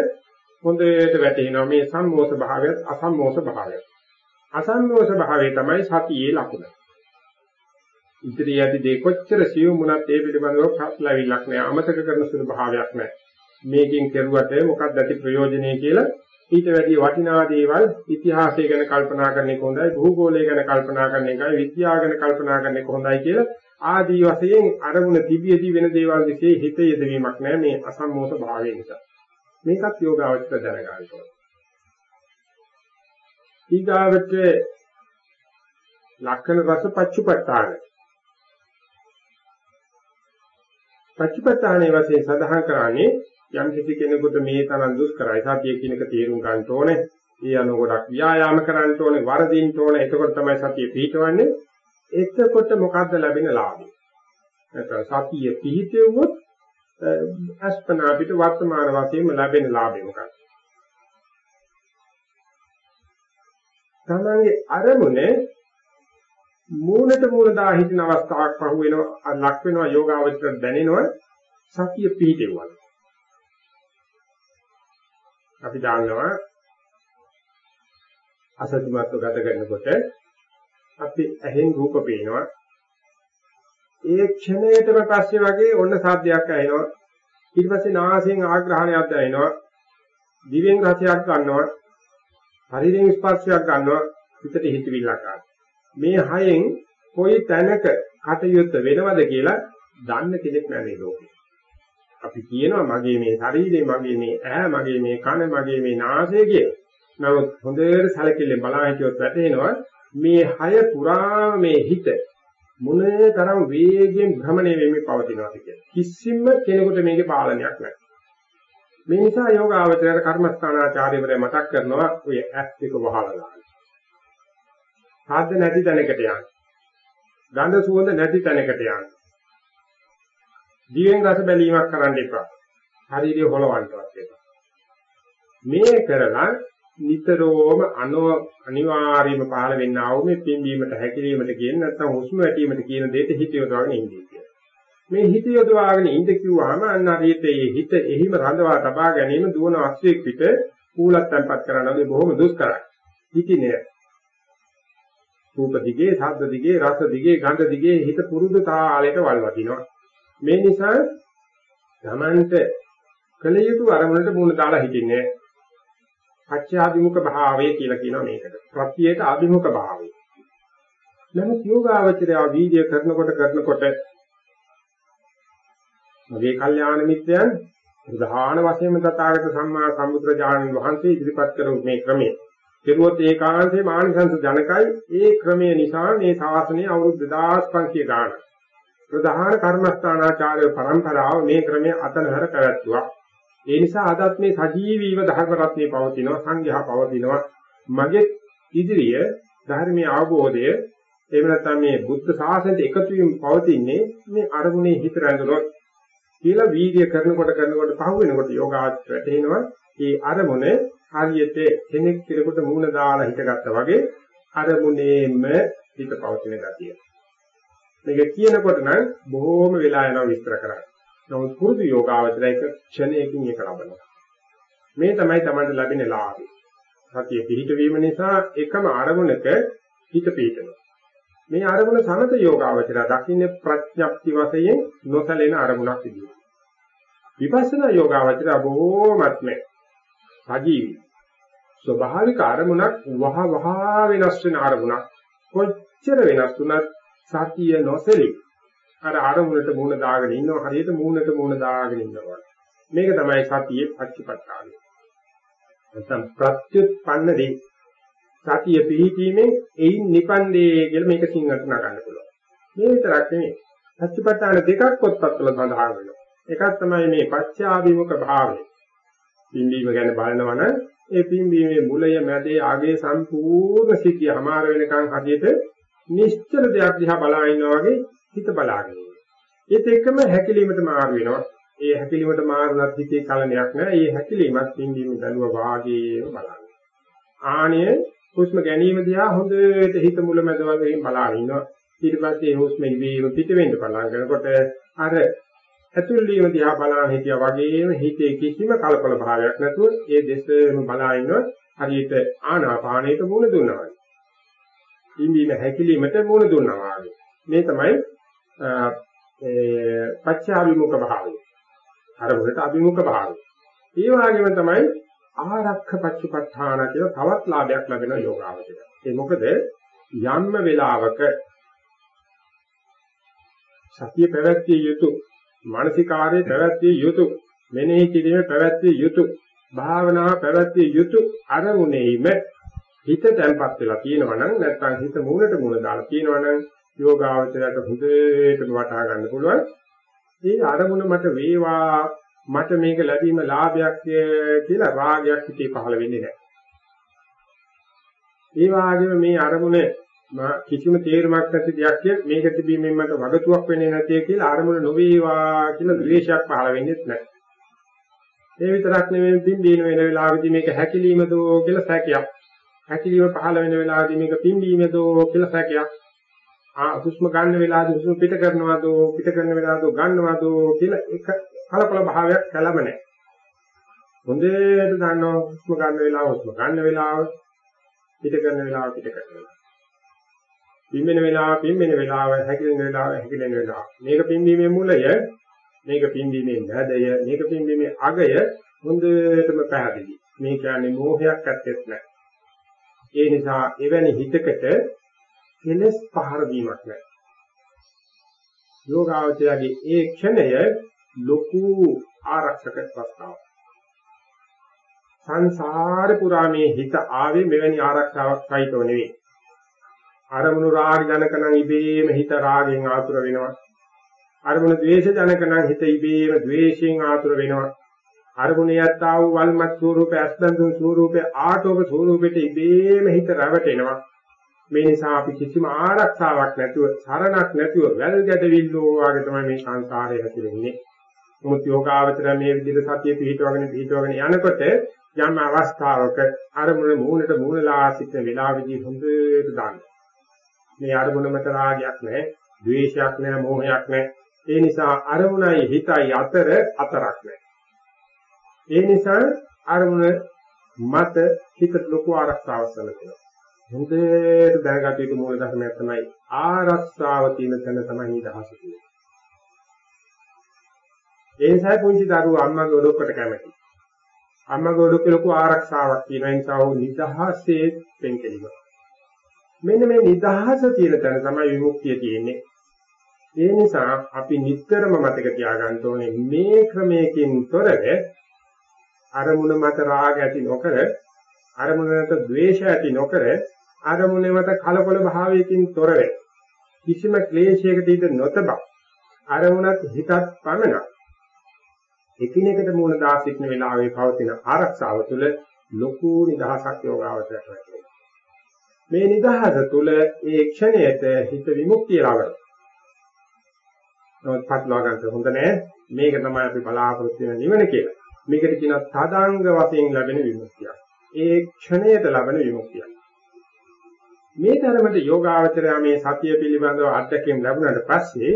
හොඳට වැටෙනවා මේ සම්මෝස භාවයත් අසම්මෝස භාවයත්. අසම්මෝස භාවය තමයි සතියේ ලකුණ. ඉදිරිය යටි දේ කොච්චර සියුම් වුණත් ඒ පිළිබඳව ප්‍රශ්නවිලක් නෑ අමතක කරන සුළු භාවයක් නෑ මේකෙන් කෙරුවට මොකක්ද ඇති ප්‍රයෝජනය කියලා ඊට වැඩි වටිනා දේවල් ඉතිහාසය ගැන කල්පනා කරන එක හොඳයි භූගෝලය ගැන කල්පනා කරන එකයි විද්‍යාව ගැන කල්පනා කරන එක හොඳයි කියලා ආදී වශයෙන් අරමුණ තිබියදී වෙන දේවල් વિશે හිත යෙදවීමක් නෑ මේ අසම්මෝස භාවය නිසා. මේකත් යෝගාවචර දැනගන්න ඕනේ. ඊගාවට ලක්ෂණ රස පච්චුපට්ඨාන. පච්චපට්ඨානයේ වශයෙන් සඳහන් කරන්නේ යම් කිසි කෙනෙකුට මේ තරම් දුෂ්කරයි සතිය කියන එක තේරුම් ගන්න ඕනේ. ඒ අනුව ගොඩක් ව්‍යායාම කරන්න ඕනේ, වරදින්න ඕනේ. එතකොට තමයි සතිය පිහිටවන්නේ. එතකොට මොකද්ද ලැබෙන ලාභය? නැත්නම් සතිය පිහිටෙවොත් අස්පනා පිට වර්තමාන වශයෙන්ම ලැබෙන ලාභය මොකක්ද? තමන්ගේ අරමුණේ මූණට මූණ දා හිටින අවස්ථාවක් පහු වෙනවා ලක් වෙනවා යෝගාවචර දැනෙනවා සතිය පිහිටෙවුවා. අපි දාන්නවා අසත්‍යමත්ව ගත කරනකොට අපි ඇහෙන් රූප පේනවා. ඒ ක්ෂණයටම පස්සේ වගේ ඔන්න සාධ්‍යයක් ඇහෙනවා. ඊට පස්සේ නාසයෙන් ආග්‍රහණයක් දැනෙනවා. දිවෙන් රසයක් ගන්නවා. ශරීරයෙන් ස්පර්ශයක් ගන්නවා. හිතට හිතවිල්ලක් ගන්නවා මේ හයෙන් කොයි තැනක කටයුත්ත වෙනවද කියලා දන්න කෙනෙක් නැහැ ලෝකේ. අපි කියනවා මගේ මේ ශරීරය, මගේ මේ ඇහැ, මගේ මේ කන, මගේ මේ නාසය කිය. නමුත් හොඳට සැලකිල්ලෙන් බලා හිටියොත් වැටහෙනවා මේ හය පුරා මේ හිත මොනතරම් වේගයෙන් භ්‍රමණය වෙමින් පවතිනවද කියලා. කිසිම කෙනෙකුට මේකේ පාලනයක් නැහැ. මේ නිසා යෝග ආවචරය කර්මස්ථානාචාර්යවරයා මතක් කරනවා ඔය ඇස් දෙක වහලා දාන්න. සාද්ද නැති තැනකට යන්න. ගන්ධ සුවඳ නැති තැනකට යන්න. දිවෙන් රස බැලීමක් කරන්න එපා. ශරීරය හොලවන්නවත් එපා. මේ කරලා නිතරම අනෝ අනිවාර්යයෙන්ම පහළ වෙන්නා වූ මේ පිම්බීමට හැකිලීමට කියන නැත්නම් හුස්ම වැටීමට කියන දෙයට හිත යොදවගෙන ඉන්නේ කියලා. මේ හිත යොදවාගෙන ඉඳ කිව්වහම අන්න හරියට මේ හිත එහිම රඳවා තබා ගැනීම දුවන අස්වැක් පිට කූලක් තැම්පත් කරනවා බොහොම දුෂ්කරයි. හිතිනේ රූප දිගේ, ශබ්ද දිගේ, රස දිගේ, ගන්ධ දිගේ හිත පුරුදු තාලයට වල්වදිනවා. මේ නිසා තමන්ට කල යුතු අරමුණට මුණ දාලා හිටින්නේ පච්චාභිමුඛ භාවය කියලා කියනවා මේකට. ප්‍රත්‍යයට අභිමුඛ භාවය. නමුත් යෝගාවචරය වීර්ය කරනකොට කරනකොට මගේ කල්යාණ මිත්‍රයන් ප්‍රධාන වශයෙන්ම තථාගත සම්මා සම්බුද්ධ වහන්සේ ඉදිරිපත් කරන මේ ක්‍රමය කෙරුවොත් ඒකාන්තේ මානසංස ජනකයි. ඒ ක්‍රමය නිසා මේ ශාසනය අවුරුදු 2500 ගාන ප්‍රධාන කර්මස්ථානාචාර්ය පරම්පරාව මේ ක්‍රමය අතනහර පැවැත්තුවා. ඒ නිසා අදත් මේ සජීවීව ධර්ම රත්නේ පවතිනවා සංඝයා පවතිනවා. මගේ ඉදිරිය ධර්මයේ අවබෝධය එහෙම නැත්නම් මේ බුද්ධ ශාසනයට එකතු වීම පවතින්නේ මේ අරමුණේ හිත රැඳුනොත් කියලා වීර්ය කරනකොට කරනකොට පහු වෙනකොට යෝගාචර වැටෙනවා ඒ අරමුණ හරියට කෙනෙක් කෙනෙකුට මූණ දාලා හිටගත්තා වගේ අරමුණේම හිත පවතින ගතිය. මේක කියනකොට නම් බොහෝම වෙලා යනවා විස්තර කරන්න. නමුත් පුරුදු යෝගාවචරයක ක්ෂණයකින් එක ලබනවා. මේ තමයි Tamanට ලැබෙන ලාභය. සතිය පිහිටවීම නිසා එකම අරමුණක හිත පිහිටනවා. මේ අරමුණ සමත යෝගාවචරය දකින්නේ ප්‍රඥප්ති වශයෙන් නොසලෙන අරමුණක් විදියට. විපස්සනා යෝගාවචරය බොහෝමත්ම සජීවී. ස්වභාවික අරමුණක් වහ වහ වෙනස් වෙන අරමුණක්. කොච්චර වෙනස් වුණත් සතිය නොසෙලි. අර අරමුණට මුහුණ දාගෙන ඉන්නවා. හරියට මුහුණට මුහුණ දාගෙන ඉන්නවා. මේක තමයි සතියේ පච්චපට්ඨානය නැත්නම් ප්‍රත්‍යুৎපන්න දේ. සතිය පිහිටීමෙන් එයින් නිපන්දේ කියලා මේක සිංහලට නගන්න පුළුවන් මේ විතරක් නෙමෙයි පච්චපට්ඨාන දෙකක් පොත්පත්වල සඳහන් වෙනවා එකක් තමයි මේ පච්චාභිමුඛ භාවය පින්දීම ගැන බලනවනම් ඒ පින්බීමේ මුලය මැදේ ආගේ සම්පූර්ණ සිටිය හමාර වෙනකන් හදියට නිශ්චල දෙයක් දිහා බලා ඉන්නා වගේ හිත බලාගෙන ඒත් එක්කම හැකිලීමට මාරු වෙනවා. ඒ හැකිලීමට මාරුණත් හිතේ කලණයක් නැහැ. ඒ හැකිලීමත් පින්දීම බැලුවා වාගේම බලන්න. ආණය හුස්ම ගැනීම දිහා හොඳට හිත මුල මැද වශයෙන් බලාගෙන ඉන්නවා. ඊට පස්සේ හුස්ම ඉවීම පිට වෙන්න පටන් ගන්නකොට අර ඇතුල් වීම දිහා බලන හිතියා වගේම හිතේ කිසිම කලකොල භාවයක් නැතුව ඒ දෙසම බලා ඉන්නවා. හරියට ආනාපානයට මුණ දුන්නා වගේ. ඉන්දීම හැකිලීමට මුණ දුන්නා වගේ. මේ තමයි ඒ පච්චාවිමුඛ භාවය. අරමුණට අභිමුඛ භාවය. ඒ වගේම තමයි ආරක්ෂ පච්චපත්තාන කියලා තවත් ලාභයක් ලැබෙන යෝගාවචරය. ඒ මොකද යම්ම වෙලාවක සතිය පැවැත්විය යුතු මානසිකාර්යය පැවැත්විය යුතු මෙනෙහි කිරීම පැවැත්විය යුතු භාවනාව පැවැත්විය යුතු අරමුණේම හිත තැම්පත් වෙලා තියෙනවා නම් නැත්නම් හිත මූණට මූණ දාලා තියෙනවා නම් යෝගාවචරයට හුදේටම වටහා ගන්න පුළුවන්. මේ අරමුණ මට වේවා මට මේක ලැබීම ලාභයක් කියලා රාගයක් හිතේ පහළ වෙන්නේ නැහැ. ඒ වගේම මේ අරමුණ කිසිම තේරුමක් නැති දෙයක් කිය මේක තිබීමෙන් මට වගතුවක් වෙන්නේ නැtei කියලා අරමුණ නොවේවා කියලා ද්වේෂයක් පහළ වෙන්නේ නැහැ. ඒ විතරක් නෙමෙයි පිම්බීන වෙන වෙලාවෙදී මේක හැකිලීමදෝ කියලා සැකයක්. හැකිලිම පහළ වෙන වෙලාවදී මේක පිම්බීමදෝ කියලා සැකයක්. ආ හුස්ම ගන්න වෙලාවදී හුස්ම පිට කරනවදෝ පිට කරන වෙලාවදෝ ගන්නවදෝ කියලා එක කලබල භාවයක් කලම නැහැ. හොඳට දන්නවා හුස්ම ගන්න වෙලාව හුස්ම ගන්න වෙලාව පිට කරන වෙලාව පිට කරන වෙලාව. පිම්බෙන වෙලාව පිම්බෙන වෙලාව හැකිලෙන වෙලාව හැකිලෙන වෙලාව. මේක පිම්බීමේ මුලය මේක පිම්බීමේ නැදය මේක පිම්බීමේ අගය හොඳටම පැහැදිලි. මේ කියන්නේ මෝහයක් ඇත්තෙත් නැහැ. ඒ නිසා එවැනි හිතකට කෙලස් පහර දීමක් නැහැ. යෝගාවචරයේ ඒ ක්ෂණය ලොකු ආරක්ෂක ප්‍රස්තාවක්. සංසාර පුරා මේ හිත ආවේ මෙවැනි ආරක්ෂාවක් සහිතව නෙවෙයි. අරමුණු රාග ජනකනම් ඉබේම හිත රාගෙන් ආතුර වෙනවා. අරමුණු ද්වේෂ ජනකනම් හිත ඉබේම ද්වේෂයෙන් ආතුර වෙනවා. අරමුණියත් ආ වූ වල්මත් ස්වරූපේ අස්බන්දුන් ස්වරූපේ ආටෝප ස්වරූපෙට ඉබේම හිත රැවටෙනවා. මේ නිසා අපි කිසිම ආරක්ෂාවක් නැතුව සරණක් නැතුව වැල් ගැදවිල්ලෝ වගේ තමයි මේ සංසාරේ හැසිරෙන්නේ. මුත් යෝගාවචර මේ විදිහට සතිය පිහිටවගෙන පිහිටවගෙන යනකොට යම් අවස්ථාවක අරමුණ මූණට මූණලා සිටින වෙලාවෙදී හොඳට දාන්න. මේ අරමුණ මත රාගයක් නැහැ, ද්වේෂයක් නැහැ, මෝහයක් නැහැ. ඒ නිසා අරමුණයි හිතයි අතර අතරක් නැහැ. ඒ නිසා අරමුණ මත හිතට ලොකු ආරක්ෂාවක් සැලසෙනවා. හොඳට දැනගත යුතු මූල ධර්මයක් තමයි ආරක්ෂාව තියෙන තැන තමයි නිදහස කියන්නේ. ඒ නිසා පුංචි දරුවෝ අම්මගේ ඔඩොක්කට කැමති. අම්මගේ ඔඩොක්කේ ලොකු ආරක්ෂාවක් තියෙන නිසා ਉਹ නිදහසේ පෙන්කෙලිව. මෙන්න මේ නිදහස තියෙන තැන තමයි විමුක්තිය තියෙන්නේ. ඒ නිසා අපි නිතරම මතක තියාගන්න ඕනේ මේ ක්‍රමයකින් තොරව අරමුණ මත රාග ඇති නොකර අරමුණට ද්වේෂ ඇති නොකර අරමුණ මත කලකොල භාවයකින් තොර වේ කිසිම ක්ලේශයකට ඉඳ නොතබ අරමුණත් හිතත් පමණ එකිනෙකට මූල දාසිකන වෙලාවේ පවතින ආරක්ෂාව තුළ ලොකු නිදහසක් යෝගාවචරයට ලැබෙනවා මේ නිදහස තුළ ඒ ක්ෂණයට හිත විමුක්තිය ලබනවා නමුත් පටලවා ගන්න හොඳ නෑ මේක තමයි අපි බලාපොරොත්තු වෙන නිවන කියලා මේකට කියනවා තදාංග වශයෙන් ලැබෙන විමුක්තිය. ඒ ක්ෂණයට ලැබෙන විමුක්තිය. මේ ධර්මයට යෝගාවචරය මේ සතිය පිළිබඳව අත්දැකීම් ලැබුණාට පස්සේ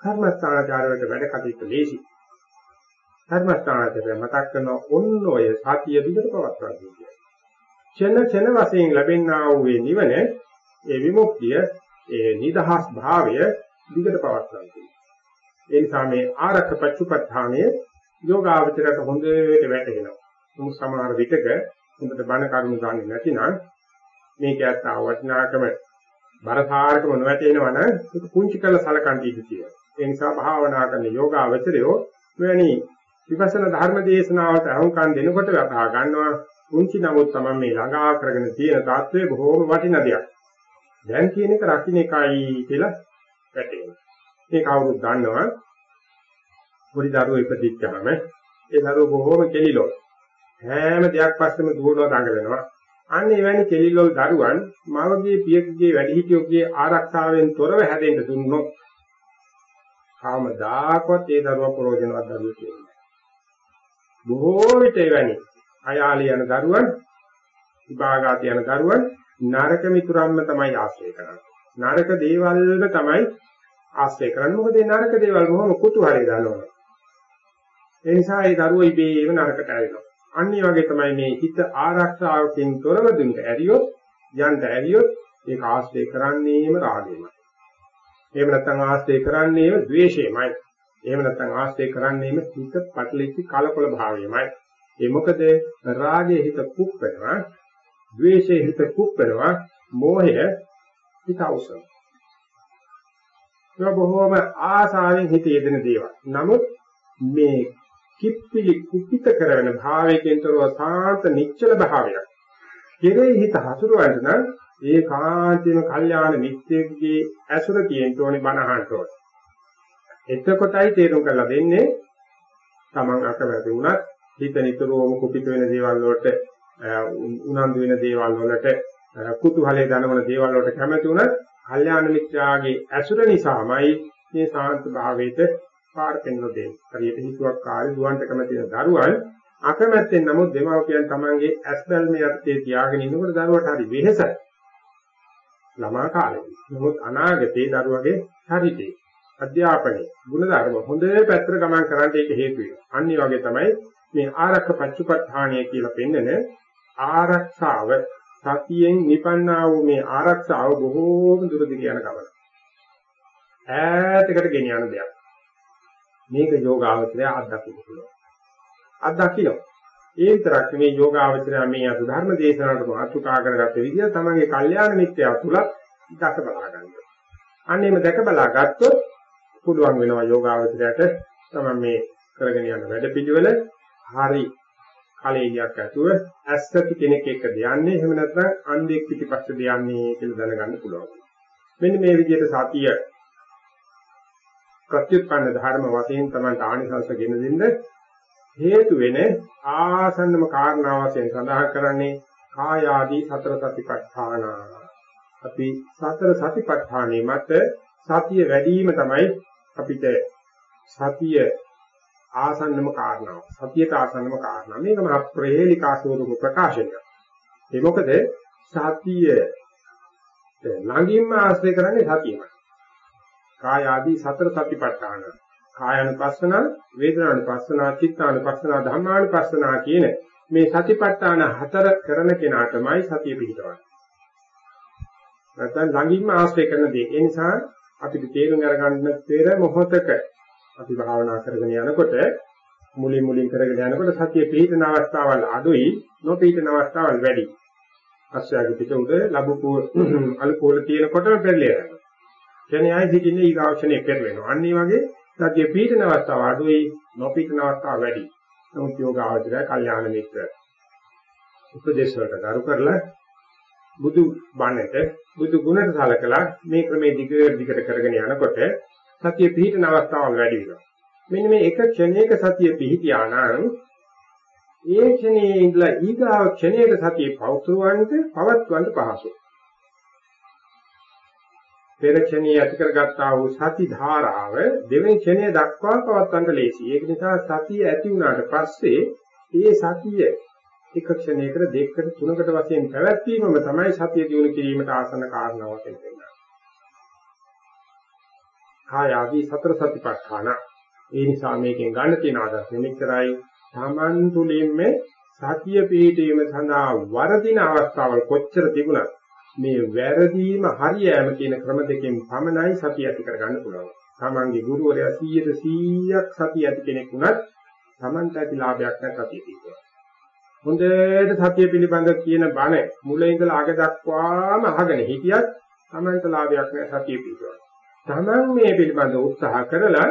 කර්මස්ථානාචාරයට වැඩ කටයුතු ලේසි. කර්මස්ථානාචාරය මතක් කරන ඔන්න ඔය සතිය විදිහට පවත්වා ගන්න. ක්ෂණ ක්ෂණ වශයෙන් ලැබෙනා වූ නිවන ඒ විමුක්තිය ඒ නිදහස් භාවය විදිහට පවත්වා ගන්න. ඒ නිසා මේ ආරක්ෂ පච්චුපත්ථානයේ යෝගාවචරයට හොඳට වැටෙනවා. නමුත් සමහර විටක හොඳට බණ කරුණු ගන්නේ නැතිනම් මේක ඇත්ත වටිනාකම බරසාරකම නොවැටෙනවා නම් ඒක පුංචි කරලා සලකන් ඉඳී තියෙනවා. ඒ නිසා භාවනා කරන යෝගාවචරයෝ මෙවැනි විපස්සනා ධර්ම දේශනාවට අහුම්කම් දෙනකොට වටහා ගන්නවා පුංචි නමුත් තමයි මේ ළඟා කරගෙන තියෙන තාත්වයේ බොහෝම වටින දෙයක්. දැන් කියන එක රකින්න එකයි කියලා වැටෙනවා. මේ කවුරුත් දන්නවා පොඩි දරුවෝ ඉපදිච්චාම ඒ දරුවෝ බොහෝම කෙලිලොල්. හැම දෙයක් පස්සෙම දුවනවා දඟලනවා. අන්න එවැනි කෙලිලොල් දරුවන් මවගේ පියකගේ වැඩිහිටියෝගේ ආරක්ෂාවෙන් තොරව හැදෙන්න දුන්නොත් කාමදාකවත් ඒ දරුවා ප්‍රයෝජනවත් දරුවෙක් වෙන්නේ. බොහෝ විට එවැනි අයාලේ යන දරුවන් විභාගාත යන දරුවන් නරක මිතුරන්ම තමයි ආශ්‍රය කරන්නේ. නරක දේවල්ම තමයි ආශ්‍රය කරන්නේ. මොකද මේ නරක දේවල් බොහොම කුතුහලයි දනවනවා. ඒ නිසා ඒ දරුවෝ ඉබේම නරකට ඇවිල්ලා. අනිත් වගේ තමයි මේ හිත ආරක්ෂාවකින් තොරව දුන්න ඇරියොත් යන්න ඇරියොත් ඒක ආශ්‍රය කරන්නේම රාගයමයි. එහෙම නැත්නම් ආශ්‍රය කරන්නේම ද්වේෂයමයි. එහෙම නැත්නම් ආශ්‍රය කරන්නේම හිත පටලිච්ච කලකොල භාවයමයි. ඒ මොකද රාගයේ හිත කුක් වෙනවා, ද්වේෂයේ හිත කුක් වෙනවා, මෝහය හිත අවසන්. ඒක බොහෝම ආසාවෙන් හිත යෙදෙන දේවල්. නමුත් මේ කිප්පිලි කුපිත කරන භාවයකින් තොරව සාන්ත නිශ්චල භාවයක්. කෙරෙහි හිත හසුරවන්න නම් ඒ කාන්තේම කල්යාණ මිත්‍රයෙකුගේ ඇසුර තියෙන්න ඕනේ බණහන්න ඕනේ. එතකොටයි තේරුම් කරලා දෙන්නේ Taman අකමැති වුණත් හිත නිතරම කුපිත වෙන දේවල් වලට උනන්දු වෙන දේවල් වලට කුතුහලයේ දනවන දේවල් වලට කැමති වුණත් කල්යාණ මිත්‍යාගේ ඇසුර නිසාමයි මේ සාන්ත භාවයට පාර පෙන්ව දෙන්නේ. හරියට හිතුවක් කාලේ දුවන්ට කැමති දරුවන් අකමැත්තෙන් නමුත් දෙමව්පියන් තමන්ගේ ඇස් බැල්මේ යත්තේ තියාගෙන ඉන්නකොට දරුවට හරි වෙහෙසයි. ළමා කාලේ. නමුත් අනාගතේ දරුවගේ චරිතේ අධ්‍යාපනයේ ಗುಣධර්ම හොඳ පැත්තට ගමන් කරන්න ඒක හේතු වෙනවා. අනිත් වගේ තමයි මේ ආරක්ෂ පච්චුපත්ථානය කියලා පෙන්නන ආරක්ෂාව සතියෙන් නිපන්නා වූ මේ ආරක්ෂාව බොහෝම දුරදිග යන ගමන. ඈතකට ගෙන යන දෙයක්. මේක යෝගාවචරය අත්දකින්න පුළුවන්. අත්දකින්න. ඒ විතරක් මේ යෝගාවචරය මේ අද ධර්ම දේශනාවට මාතෘකා කරගත්ත විදිහ තමන්ගේ කල්යාණ මිත්‍යා තුලත් දැක බලා ගන්නවා. අන්න එහෙම දැක බලා ගත්තොත් පුළුවන් වෙනවා යෝගාවචරයට තමයි මේ කරගෙන යන වැඩපිළිවෙල හරි කලෙලියක් ඇතුව ඇස්සති කෙනෙක් එක්ක දෙන්නේ එහෙම නැත්නම් අන්ධෙක් පිටිපස්ස දෙන්නේ කියලා දැනගන්න පුළුවන්. මෙන්න මේ විදිහට සතිය ප්‍රත්‍යুৎපන්න ධර්ම වශයෙන් තමයි ආනිසංස ගෙන දෙන්න හේතු වෙන ආසන්නම කාරණා වශයෙන් සඳහන් කරන්නේ කාය ආදී සතර සතිපට්ඨාන. අපි සතර සතිපට්ඨානෙ මත සතිය වැඩි වීම තමයි අපිට සතිය ආසන්නම කාරණාව. සතියට ආසන්නම කාරණා. මේක මහ ප්‍රහේලිකා ස්වරූප ප්‍රකාශනයක්. ඒ මොකද සතිය ළඟින්ම ආශ්‍රය කරන්නේ සතියමයි. කාය ආදී සතර සතිපට්ඨාන. කායानुපස්සන, වේදනානුපස්සන, චිත්තානුපස්සන, ධම්මානුපස්සන කියන මේ සතිපට්ඨාන හතර කරන කෙනාටමයි සතිය පිහිටවන්නේ. නැත්නම් ළඟින්ම ආශ්‍රය කරන දේ. ඒ නිසා අපිට තේරුම් අරගන්න පෙර මොහොතක අපි භාවනා කරගෙන යනකොට මුලින් මුලින් කරගෙන යනකොට සතිය පිහිටන අවස්ථාවල් අඩුයි නොපිහිටන අවස්ථාවල් වැඩි. අස්සයාගේ පිට උඩ ලැබපු අල්කෝල තියෙනකොටම පෙරලිය යනවා. කියන්නේ ආයි සිටින්නේ ඊගාක්ෂණය පෙරලෙනවා. අන්න ඒ වගේ සතිය පිහිටන අවස්ථාව අඩුයි නොපිහිටන අවස්ථාව වැඩි. නමුත් යෝග ආචරය කල්යාණ මිත්‍ර උපදේශ වලට ගරු කරලා බුදු බණට බුදු ගුණට සලකලා මේ ක්‍රමයේ දිගට දිගට කරගෙන යනකොට සතිය පිහිටන අවස්ථාවල් වැඩි වෙනවා. මෙන්න මේ එක ක්ෂණයක සතිය පිහිටියා නම් ඒ ක්ෂණයේ ඉඳලා ඊගාව ක්ෂණයක සතිය පවත්වන්නට පවත්වන්න පහසුයි. පෙර ක්ෂණයේ ඇති කරගත්තා වූ සති ධාරාව දෙවෙනි ක්ෂණය දක්වා පවත්වන්න ලේසියි. ඒක නිසා සතිය ඇති වුණාට පස්සේ ඒ සතිය එක ක්ෂණයකට දෙකකට තුනකට වශයෙන් පැවැත්වීමම තමයි සතිය දිනු කිරීමට ආසන කාරණාවක් වෙන්නේ. කාය ආදී සතර සතිපට්ඨාන. ඒ නිසා මේකෙන් ගන්න තියෙන ආදර්ශය මෙච්චරයි. Taman තුලින්ම සතිය පිහිටීම සඳහා වරදින අවස්ථාවල් කොච්චර තිබුණත් මේ වැරදීම හරියෑම කියන ක්‍රම දෙකෙන් පමණයි සතිය ඇති කරගන්න පුළුවන්. Tamanගේ ගුරුවරයා 100%ක් සතිය ඇති කෙනෙක් වුණත් Tamanට ඇති ලාභයක් නැහැ සතිය පිහිටුවා. හොඳට සතිය පිළිබඳ කියන බණ මුල ඉඳලා අග දක්වාම අහගෙන හිටියත් Tamanට ලාභයක් නැහැ සතිය පිහිටුවා. Taman මේ පිළිබඳ උත්සාහ කරලා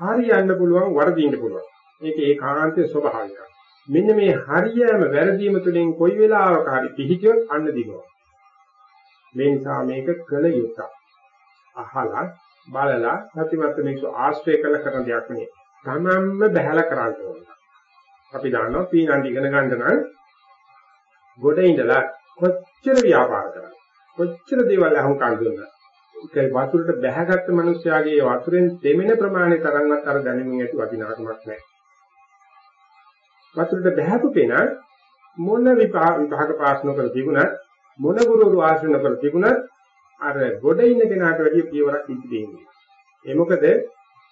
හරියන්න පුළුවන් වර්ධින්න පුළුවන්. මේක ඒකාන්තයේ ස්වභාවයයි. මෙන්න මේ හරියම වැරදීම තුළින් කොයි වෙලාවක හරි පිහිටියොත් අන්න දිනවා. මේ නිසා මේක කළ යුතුය. අහලා බලලා සතිමත් මේක ආශ්‍රය කළ කරන දෙයක් නෙවෙයි. තමන්ම බහැලා කරන්න ඕන. අපි දන්නවා පීනන්ඩි ඉගෙන ගන්න නම් ගොඩ ඉඳලා කොච්චර ව්‍යාපාර කරා කොච්චර දේවල් අහුම්කම් දුන්නා ඒ වතුරට බැහැගත්තු මිනිස්යාගේ වතුරෙන් දෙමෙන ප්‍රමාණය තරම්වත් අර දැනෙමින් ඇති වටිනාකමක් නැහැ. වතුරට බැහැපු කෙනා මොන විභාග පාස් නොකර තිබුණත් මොන ගුරුවරු ආශ්‍රය නොකර තිබුණත් අර ගොඩ ඉන්න කෙනාට වැඩිය පියවරක් ඉති දෙන්නේ. ඒ මොකද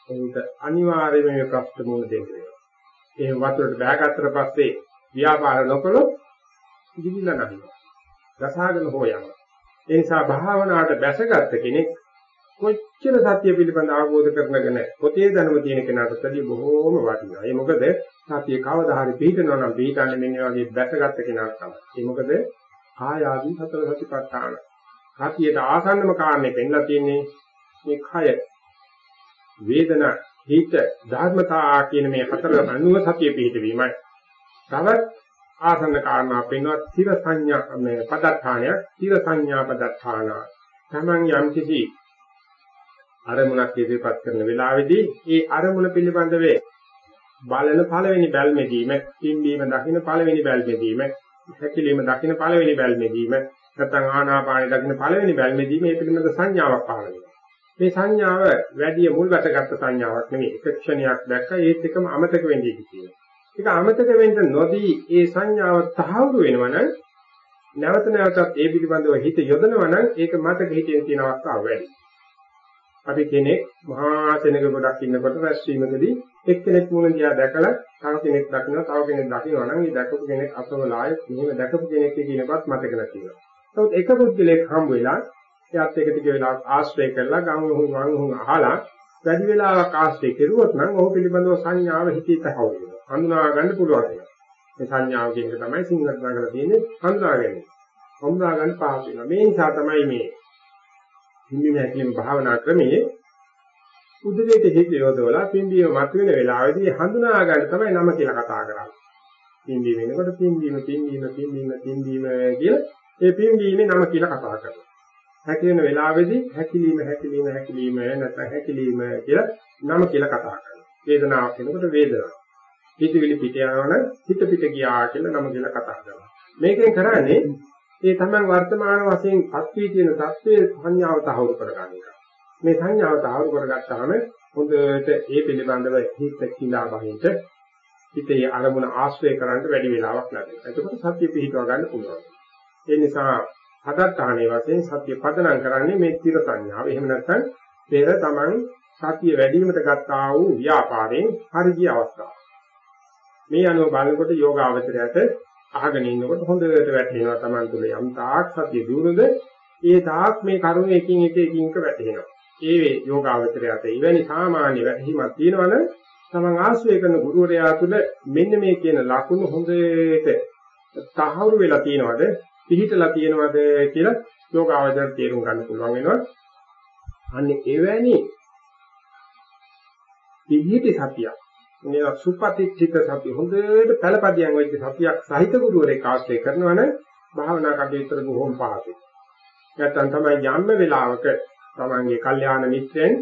උන්ට අනිවාර්යයෙන්ම මේ ප්‍රශ්න මුල දෙන්න වෙනවා. ඒ වතුරට බැහැගත්තට පස්සේ ව්‍යාපාර නොකළොත් ඉදිරියට නැගිනවා. රසාගෙන හොයනවා. ඒ නිසා භාවනාවට බැසගත් කෙනෙක් කොච්චර සත්‍ය පිළිබඳ අවබෝධ කරනගෙන පොතේ දැනුම තියෙන කෙනාට වැඩිය බොහෝම වටිනවා. ඒ මොකද සත්‍ය කවදා හරි පිළිතනවා නම් පිළිතන්නේ මෙන්න වගේ බැසගත් කෙනාක් තමයි. ඒ මොකද කාය ආදී සතර සතිපට්ඨාන. සතියට ආසන්නම කාරණේ පෙන්ලා තියෙන්නේ මේ කය වේදනා හිත ධර්මතා කියන මේ හතර අනුව සතිය පිහිටවීමයි. තවත් ආසන්න කාරණා පෙන්වන ස්ථිර සංඥා මේ පදත්තානය ස්ථිර සංඥා පදත්තාන. තමන් යම් කිසි අරමුණක් ඉදිරිපත් කරන වෙලාවේදී ඒ අරමුණ පිළිබඳව බලන පළවෙනි බැල්මේදීම පිම්බීම දකින්න පළවෙනි බැල්මේදීම හැකිලිම දකින්න පළවෙනි බැල්මේදීම නැත්නම් ආනාපානෙ දකින්න පළවෙනි බැල්මේදීම මේ පිළිබඳ සංඥාවක් පහළ වෙනවා. මේ සංඥාව වැඩි මුල් වැටගත් සංඥාවක් නෙමෙයි. එක ක්ෂණයක් දැක්ක ඒත් එකම අමතක වෙන්නේ කියනවා. ඒක අමතක වෙන්න නොදී ඒ සංඥාව තහවුරු වෙනවනම් නැවත නැවතත් ඒ පිළිබඳව හිත යොදනවනම් ඒක මතක හිතෙන් තියෙන අවස්ථාව වැඩි. අපි කෙනෙක් මහා සෙනඟ ගොඩක් ඉන්නකොට රැස්වීමකදී එක්කෙනෙක් මුණ දිහා දැකලා තව කෙනෙක් දකිනවා තව කෙනෙක් දකිනවා නම් මේ දැකපු කෙනෙක් අසවලාය මෙහෙම දැකපු කෙනෙක් කියනවත් මතක නැතිවෙනවා. නමුත් එක පුද්ගලෙක් හම්බ වෙලා එයාත් එක ටික වෙලාවක් ආශ්‍රය කරලා ගම් උහුම් වම් උහුම් අහලා වැඩි වෙලාවක් ආශ්‍රය කෙරුවොත් නම් ඔහු පිළිබඳව සංඥාව හිතේ තහවුරු වෙනවා. හඳුනා ගන්න පුළුවන් වෙනවා. මේ සංඥාව කියන එක තමයි සිංහල දාගලා තියෙන්නේ හඳුනා ගැනීම. හඳුනා ගන්න පහසු වෙනවා. මේ නිසා තමයි මේ හිමින හැකීම් භාවනා ක්‍රමයේ උදේට හිත යොදවලා පිම්බීම මතුවෙන වෙලාවේදී හඳුනා ගන්න තමයි නම කියලා කතා කරන්නේ. පිම්බීම වෙනකොට පිම්බීම පිම්බීම පිම්බීම පිම්බීම කියලා ඒ පිම්බීමේ නම කියලා කතා කරනවා. හැකිලෙන වෙලාවේදී හැකිලිම හැකිලිම හැකිලිම නැත්නම් හැකිලිම කියලා නම කියලා කතා කරනවා. වේදනාවක් වෙනකොට වේදනාව. හිතවිලි පිට යනවනම් හිත පිට ගියා කියලා නම කියලා කතා කරනවා. මේකෙන් කරන්නේ ඒ තමයි වර්තමාන වශයෙන් පත්වී තියෙන தත්ත්වයේ සංඥාව තහවුරු කරගන්න එක. මේ සංඥාව තහවුරු කරගත්තාම හොඳට ඒ පිළිබඳව හිත කිලා බහින්ට හිතේ අරමුණ ආශ්‍රය කරන්න වැඩි වෙලාවක් ලැබෙනවා. එතකොට සත්‍ය පිහිටව ගන්න පුළුවන්. ඒ නිසා හදත්තානේ වශයෙන් සත්‍ය පදනම් කරන්නේ මේ තිර සංඥාව. එහෙම නැත්නම් පෙර තමන් සත්‍ය වැඩිවීමට ගත්තා වූ ව්‍යාපාරයෙන් හරිය අවස්ථාව. මේ අනුව බලනකොට යෝගාවචරයට අහගෙන ඉන්නකොට හොඳට වැටහෙනවා Taman තුල යම් තාක් සතිය දිනුනද ඒ තාක් මේ කරුණ එකින් එක එකින් එක වැටහෙනවා. ඒ යෝගාවචරයට එවැනි සාමාන්‍ය වැටහීමක් තියෙනවනම් Taman ආශ්‍රය කරන ගුරුවරයා තුල මෙන්න මේ කියන ලකුණු හොඳට තහවුරු වෙලා තියෙනවද පිහිටලා තියෙනවද කියලා යෝගාවචර තේරුම් ගන්න පුළුවන් වෙනවා. අන්නේ එවැනි පිහිටි සතියක් මේ සුපතිච්චිත සතිය හොඳට පළපදියම් වෙච්ච සතියක් සහිත ගුරුවරයෙක් ආශ්‍රය කරනවා නම් භාවනා කටයුතු බොහොම පහසුයි. නැත්තම් තමයි යම්ම වෙලාවක තමන්ගේ කල්යාණ මිත්‍රයන්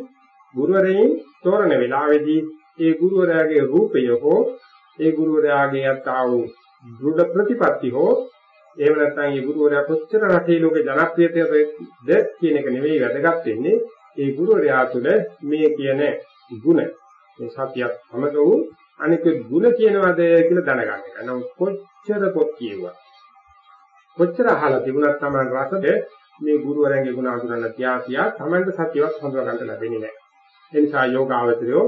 ගුරුවරයන් තෝරන වෙලාවේදී ඒ ගුරුවරයාගේ රූපය හෝ ඒ ගුරුවරයාගේ යත්තා වූ දෘಢ ප්‍රතිපatti හෝ එහෙම නැත්නම් ඒ ගුරුවරයා කොච්චර රටේ ලෝකේ ජනප්‍රියතාවයද කියන එක නෙවෙයි වැදගත් වෙන්නේ ඒ ගුරුවරයා තුළ මේ කියන ගුණ මේ සතියක් සමග වූ අනික ಗುಣ කියනවාද කියලා දැනගන්න එක. නමුත් කොච්චර පොත් කියුවා. කොච්චර අහලා තිබුණත් Taman රසද මේ ගුරුවරයන්ගේ ගුණ අඳුරන්න තියා තියා Tamanට සතියක් හඳුනා ගන්න ලැබෙන්නේ නැහැ. ඒ නිසා යෝගාවචරයෝ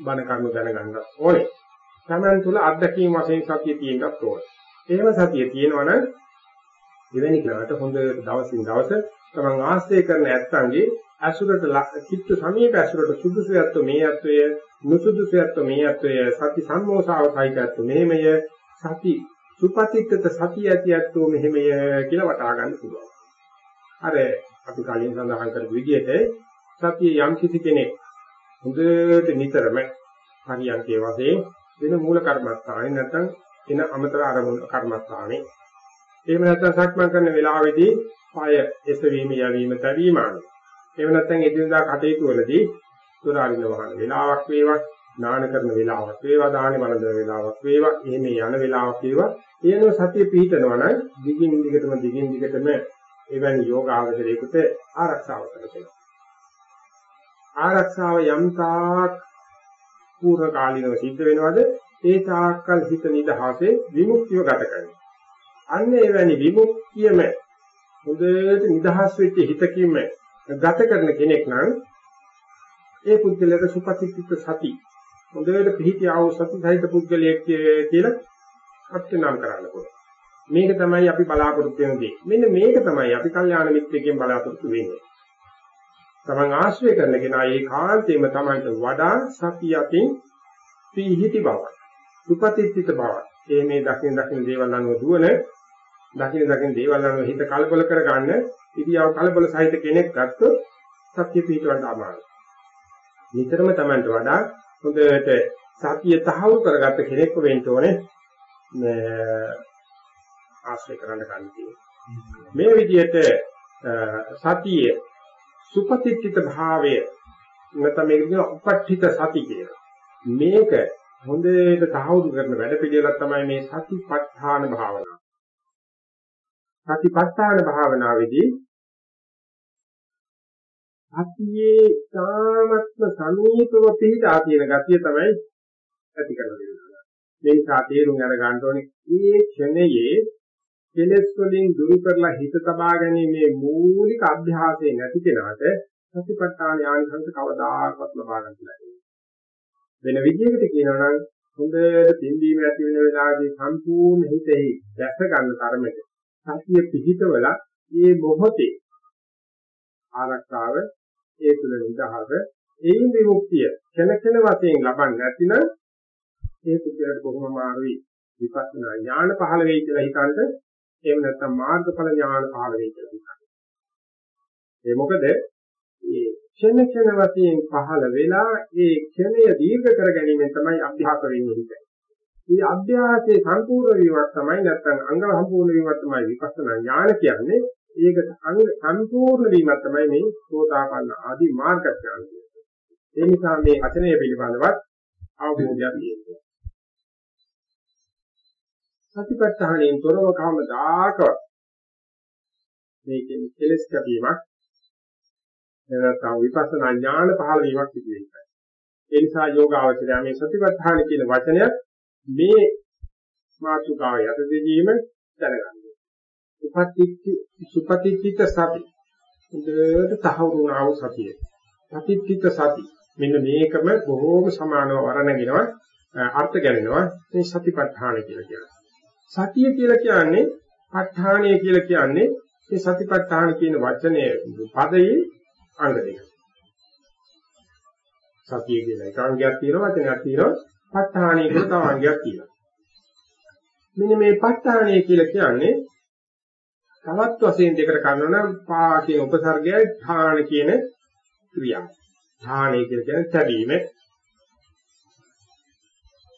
බණ කර්ම දැනගන්න ඕනේ. Taman තුල අත්දැකීම් වශයෙන් සතිය තියෙන්නත් ඕනේ. එහෙම සතිය තියෙනවනම් එවැනි කරාට හොඳට දවසින් දවස Taman ආශ්‍රය කරන ඇත්තන්ගේ අසුරට චිත්ත සමීප අසුරට සුදුසු යත්තු මේ යත්වය නුසුදුසු යත්තු මේ යත්වය සති සම්මෝසාව සහිතත්තු මෙහෙමය සති සුපතිත්ත සතිය ඇති යත්තු මෙහෙමය කියලා වටහා ගන්න පුළුවන්. අර අපි කලින් සඳහන් කරපු විදිහට සතිය යම් කිසි කෙනෙක් හොඳට නිතරම හරියන්කේ වශයෙන් වෙන මූල කර්මස්ථානේ නැත්නම් එන අමතර අරමුණු කර්මස්ථානේ. එහෙම නැත්නම් සක්මන් කරන වෙලාවේදී පාය එසවීම යවීම තැවීම ආනේ. එහෙම නැත්නම් එදිනදා කටයුතු වලදී දොරාරින වහන වෙලාවක් වේවා නාන කරන වෙලාවක් වේවා දාහනේ වළඳන වෙලාවක් වේවා එහෙම යන වෙලාවක් වේවා. එන සතිය පිහිටනවා නම් දිගින් දිගටම දිගින් දිගටම එවැනි යෝගාවචරයකට ආරක්ෂාව කරගන්නවා. ආරක්ෂාව යම් තාක් පූර්ව කාලිනව සිද්ධ වෙනවද? ඒ තාක්කල් හිත නිදහසේ විමුක්තිය ගත කරනවා. අන්න එවැනි විමුක්තියම හොඳට නිදහස් වෙච්ච හිතකින්ම ගත කරන කෙනෙක් නම් ඒ පුද්ගලයාට සුපතිත්‍ිත සති හොඳට පිහිටි ආව සති සහිත පුද්ගලයෙක් කියලා අපිට නම් කරන්න පුළුවන්. මේක තමයි අපි බලාපොරොත්තු වෙන දේ. මෙන්න මේක තමයි අපි කල්යාණ මිත්‍රයෙක්ගෙන් බලාපොරොත්තු වෙන්නේ. තමන් ආශ්‍රය කරන කෙනා ඒකාන්තයෙන්ම තමන්ට වඩා සතියකින් පිහිටි බව. සුපතිත්‍ිත බව. ඒ මේ දකින දකින දේවල් අනුව දුවන දකින දකින දේවල් අනුව හිත කලබල කරගන්න ඉතියාව කලබල සහිත කෙනෙක් ගත්තොත් සත්‍ය පිටවන්න අමාරුයි. නිතරම තමන්ට වඩා හොඳට සතිය තහවුරු කරගත්ත කෙනෙක් වෙන්න ඕනේ ආශ්‍රය කරන්න කලින් මේ විදිහට සතියේ සුපතිත්‍ිත භාවය නැත්නම් මේක කියන උපට්ඨිත සති කියලා. මේක හොඳට තහවුරු කරන වැඩ පිළිවෙලක් තමයි මේ සතිපට්ඨාන භාවනාව. සතිපට්ඨාන භාවනාවේදී සතියේ සාමත්ම සමීපව පිහිටා තියෙන ගතිය තමයි ඇති කරගන්නේ. මේ නිසා තේරුම් අර ගන්න ඕනේ මේ ක්ෂණයේ කෙලස් වලින් දුරු කරලා හිත තබා ගැනීමේ මූලික අභ්‍යාසය නැති කෙනාට සතිපට්ඨාන ඥානසංස කවදාකවත් ලබා ගන්න බැහැ. වෙන විදිහකට කියනවා නම් හොඳට පිම්බීම ඇති වෙන වෙලාවේදී සම්පූර්ණ හිතෙහි දැස ගන්න තරමට සතිය පිහිටවල මේ මොහොතේ ආරක්ෂාව ඒ තුල නිදහස ඒන් විමුක්තිය කෙනකෙන වශයෙන් ලබන්නේ නැතිනම් ඒ පුද්ගලයාට බොහොම අමාරුයි විපස්සනා ඥාන පහළ වෙයි කියලා හිතනද එහෙම නැත්නම් මාර්ගඵල ඥාන පහළ වෙයි කියලා හිතනවා. ඒ මොකද මේ ක්ෂණ ක්ෂණ වශයෙන් පහළ වෙලා ඒ ක්ෂණය දීර්ඝ කර ගැනීමෙන් තමයි අභ්‍යාස වෙන්නේ හිතේ. මේ අභ්‍යාසයේ සම්පූර්ණ වීමක් තමයි නැත්නම් අංග සම්පූර්ණ වීමක් තමයි විපස්සනා ඥාන කියන්නේ. ඒකට අංග සම්පූර්ණ වීමක් තමයි මේ සෝතාපන්න ආදී මාර්ග ඥාන කියන්නේ. ඒ නිසා මේ වචනය පිළිබඳවත් අවබෝධයක් තියෙනවා. සතිපට්ඨානයෙන් තොරව කවමදාකවත් මේකෙන් කෙලස් කැපීමක් එනතම විපස්සනා ඥාන පහළ වීමක් සිදු වෙනවා. ඒ නිසා යෝගාවචරය මේ සතිපට්ඨාන කියන වචනය මේ මාතුකාව යටදීම දැනගන්න. උපතිත්ති සුපතිත්තිත සති. හොඳට තහවුරු වුණා වූ සතිය. සතිත්තිත සති. මෙන්න මේකම බොහෝම සමානව වරණගෙනවා අර්ථ ගැනෙනවා මේ සතිපට්ඨාන කියලා කියනවා. සතිය කියලා කියන්නේ ප ဋ ාණය කියලා කියන්නේ මේ සතිපට්ඨාන කියන වචනේ පදයේ අංග දෙක. සතිය කියලා එක අංගයක් තියෙනවා වචනයක් තියෙනවා ප ဋ ාණය කියලා තව අංගයක් තියෙනවා. මෙන්න මේ ප ဋ ාණය කියලා කියන්නේ තවත් වශයෙන් දෙකට කරනවා නම් පා කියන උපසර්ගයයි ථාන කියන ක්‍රියාව. ථානය කියලා කියන්නේ තැබීම.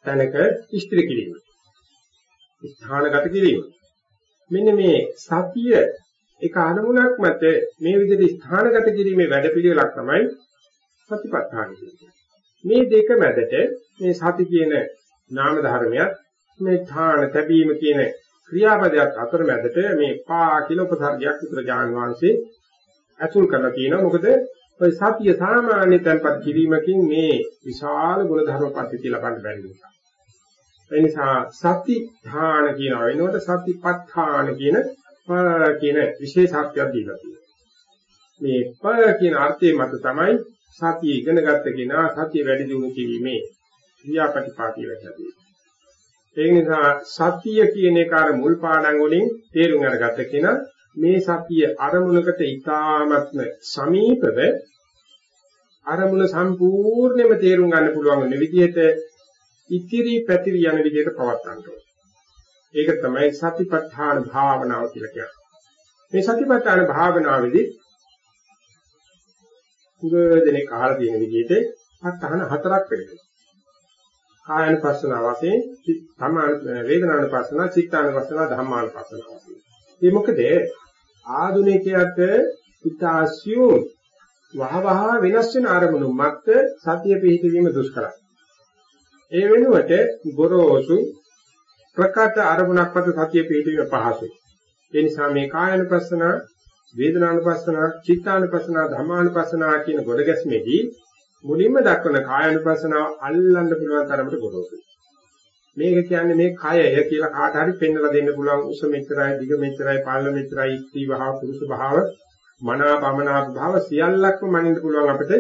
තැනක ඉස්ත්‍රි කිරීම. ස්ථානගත කිරීම. මෙන්න මේ සතිය එක අරමුණක් මත මේ විදිහට ස්ථානගත කිරීමේ වැඩපිළිවෙලක් තමයි සතිපට්ඨාන කියන්නේ. මේ දෙක මැදට මේ සති කියන නාම ධර්මයක් මේ ථාන තැබීම කියන ක්‍රියාපදයක් අතර මැදට මේ පා කියලා උපසර්ගයක් විතර ජාන් වහන්සේ ඇතුල් කරලා තියෙනවා. මොකද ඔය සතිය සාමාන්‍ය තැන්පත් කිරීමකින් මේ විශාල ගුණ ධර්ම පද්ධතිය ලබන්න බැරි නිසා. ඒ නිසා සති ධාන කියන වෙනකොට සතිපත්ථාන කියන කියන විශේෂාර්ථයක් දීලා තියෙනවා. මේ ප කියන අර්ථයේ මත තමයි සතිය ඉගෙන ගත්ත කෙනා සතිය වැඩි දියුණු කිරීමේ ක්‍රියාපටිපාටිය වෙන්නේ. ඒ නිසා සතිය කියන එක අර මුල් පාඩම් වලින් තේරුම් අරගත්ත කෙනා මේ සතිය අරමුණකට ඊ타ත්ම සමීපව අරමුණ සම්පූර්ණයෙන්ම තේරුම් ගන්න පුළුවන් වෙන විදිහට ඉතිරි පැතිරි යන විදිහට පවත්වන්න ඕනේ. ඒක තමයි සතිපට්ඨාන භාවනාව කියලා කියන්නේ. මේ සතිපට්ඨාන භාවනාවේදී කුරදෙනේ කාලා තියෙන විදිහට අටහන හතරක් වෙනවා. කායන පස්සන වශයෙන් සමාන වේදනාන පස්සන, චිත්තාන පස්සන, ධම්මාන පස්සන වශයෙන්. මේ මොකද ආධුනිකයට ඉතාසියු වහවහ වෙනස් වෙන අරමුණු මත සතිය පිහිටවීම දුෂ්කරයි. ඒ වෙනුවට ගොරෝසු ප්‍රකට අරමුණක් මත සතිය පිහිටීම පහසුයි. ඒ නිසා මේ කායන ප්‍රශ්න වේදනානුපස්සනා, චිත්තානුපස්සනා, ධම්මානුපස්සනා කියන ගොඩ ගැස්මේදී මුලින්ම දක්වන කායानुපස්සනාව අල්ලන්න පුළුවන් තරමට ගොරෝසුයි. මේක කියන්නේ මේ කයය කියලා කාට හරි පෙන්වලා දෙන්න පුළුවන් උස මෙච්චරයි, දිග මෙච්චරයි, පළල මෙච්චරයි, ස්ත්‍රී භාව, පුරුෂ භාව, මනා බමනා භාව සියල්ලක්ම මනින්න පුළුවන් අපිට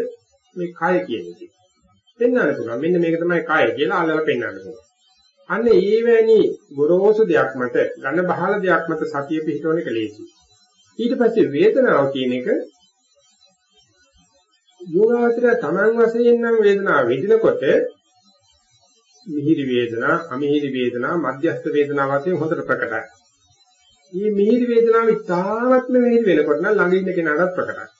මේ කය කියන එක. පෙන්වන්න පුළුවන්. මෙන්න මේක තමයි කය කියලා අල්ලලා පෙන්වන්න පුළුවන්. අන්න ඒ වැනි ගොරෝසු දෙයක් මත, ඝන බහල දෙයක් මත සතිය පිහිටවන එක ලේසියි. ඊට පස්සේ වේදනාව කියන එක යෝගාවචරය Taman වශයෙන් නම් වේදනාව විඳිනකොට මිහිරි වේදනා, අමිහිරි වේදනා, මධ්‍යස්ථ වේදනා වශයෙන් හොඳට ප්‍රකටයි. මේ මිහිරි වේදනාව ඉතාමත්ම මිහිරි වෙනකොට නම් ළඟ ඉන්න කෙනාටත් ප්‍රකටයි.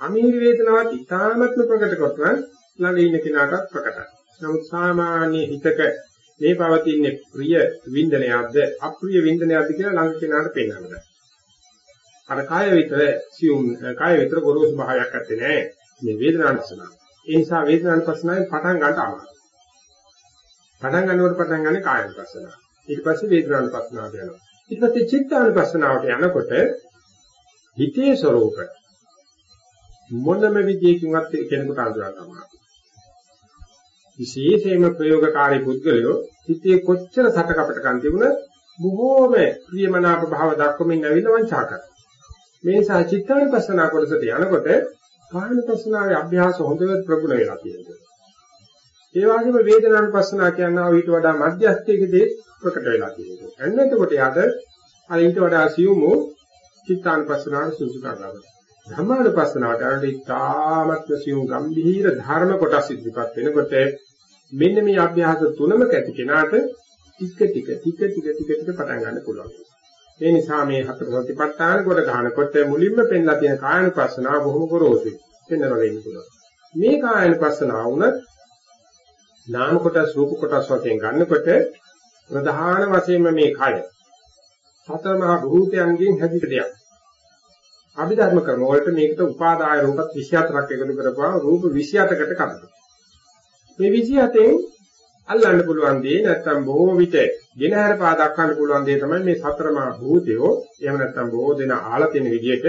අමිහිරි වේදනාවත් ඉතාමත්ම ප්‍රකට කොට නම් ළඟ ඉන්න කෙනාටත් ප්‍රකටයි. නමුත් සාමාන්‍ය හිතක මේ පවතින ප්‍රිය වින්දනයක්ද අප්‍රිය වින්දනයක්ද කියලා ළඟ කෙනාට පේන්න බෑ. අර කාය විතර සියුම් කාය විතර ගොරෝසු භාවයක් ඇත්තේ නෑ මේ වේදනානුපස්සනාව. ඒ නිසා වේදනානුපස්සනාවෙන් පටන් ගන්න අමාරුයි. පටන් ගන්නකොට පටන් ගන්න කායනුපස්සනාව. ඊට පස්සේ වේදනානුපස්සනාවට යනවා. ඊට පස්සේ චිත්තානුපස්සනාවට යනකොට හිතේ ස්වરૂප මොනම විදියකින්වත් කෙනෙකුට අඳුරා ගන්නවා. විශේෂයෙන්ම ප්‍රයෝගකාරී පුද්ගලයෝ හිතේ කොච්චර සටකපටකම් තිබුණත් බොහෝම ප්‍රියමනාප භාව දක්වමින් නැවිලා වංචා කරනවා. මේ නිසා චිත්තානුපස්සනා කොටසට යනකොට කායනුපස්සනාවේ අභ්‍යාස හොඳට ප්‍රගුණ වෙලා තියෙනවා. ඒ වගේම වේදනානුපස්සනා කියනවා ඊට වඩා මධ්‍යස්ථයකදී ප්‍රකට වෙලා තියෙනවා. එන්න එතකොට යාද අර ඊට වඩා සියුමු චිත්තානුපස්සනාවට සුසු කරනවා. ධම්මානුපස්සනාවට අරට ඉතාමත් සියුම් ගම්භීර ධර්ම කොටස් ඉදිරිපත් වෙනකොට මෙන්න මේ අභ්‍යාස තුනම කැටි කෙනාට ටික ටික ටික ටික ටික ටික පටන් ගන්න පුළුවන්. ඒ නිසා මේ හතර සතිපට්ඨාන කොට ගන්නකොට මුලින්ම පෙන්ලා තියෙන කායනුපස්සනාව බොහොම ගොරෝසුයි. පෙන්වලා දෙන්න පුළුවන්. මේ කායනුපස්සනාව උනත් නාම කොටස් රූප කොටස් වශයෙන් ගන්නකොට ප්‍රධාන වශයෙන්ම මේ කය සතර මහා භූතයන්ගෙන් හැදිච්ච දෙයක්. අභිධර්ම ක්‍රම වලට මේකට උපාදාය රූපත් 24ක් එකතු කරපුවා රූප 28කට කඩනවා. මේ 28න් අල්ලන්න පුළුවන් දේ නැත්තම් බොහෝ විට ගෙනහැර පා දක්වන්න පුළුවන් දේ තමයි මේ සතර මහා භූතයෝ එහෙම නැත්තම් බොහෝ දෙන ආලා තියෙන විදිහට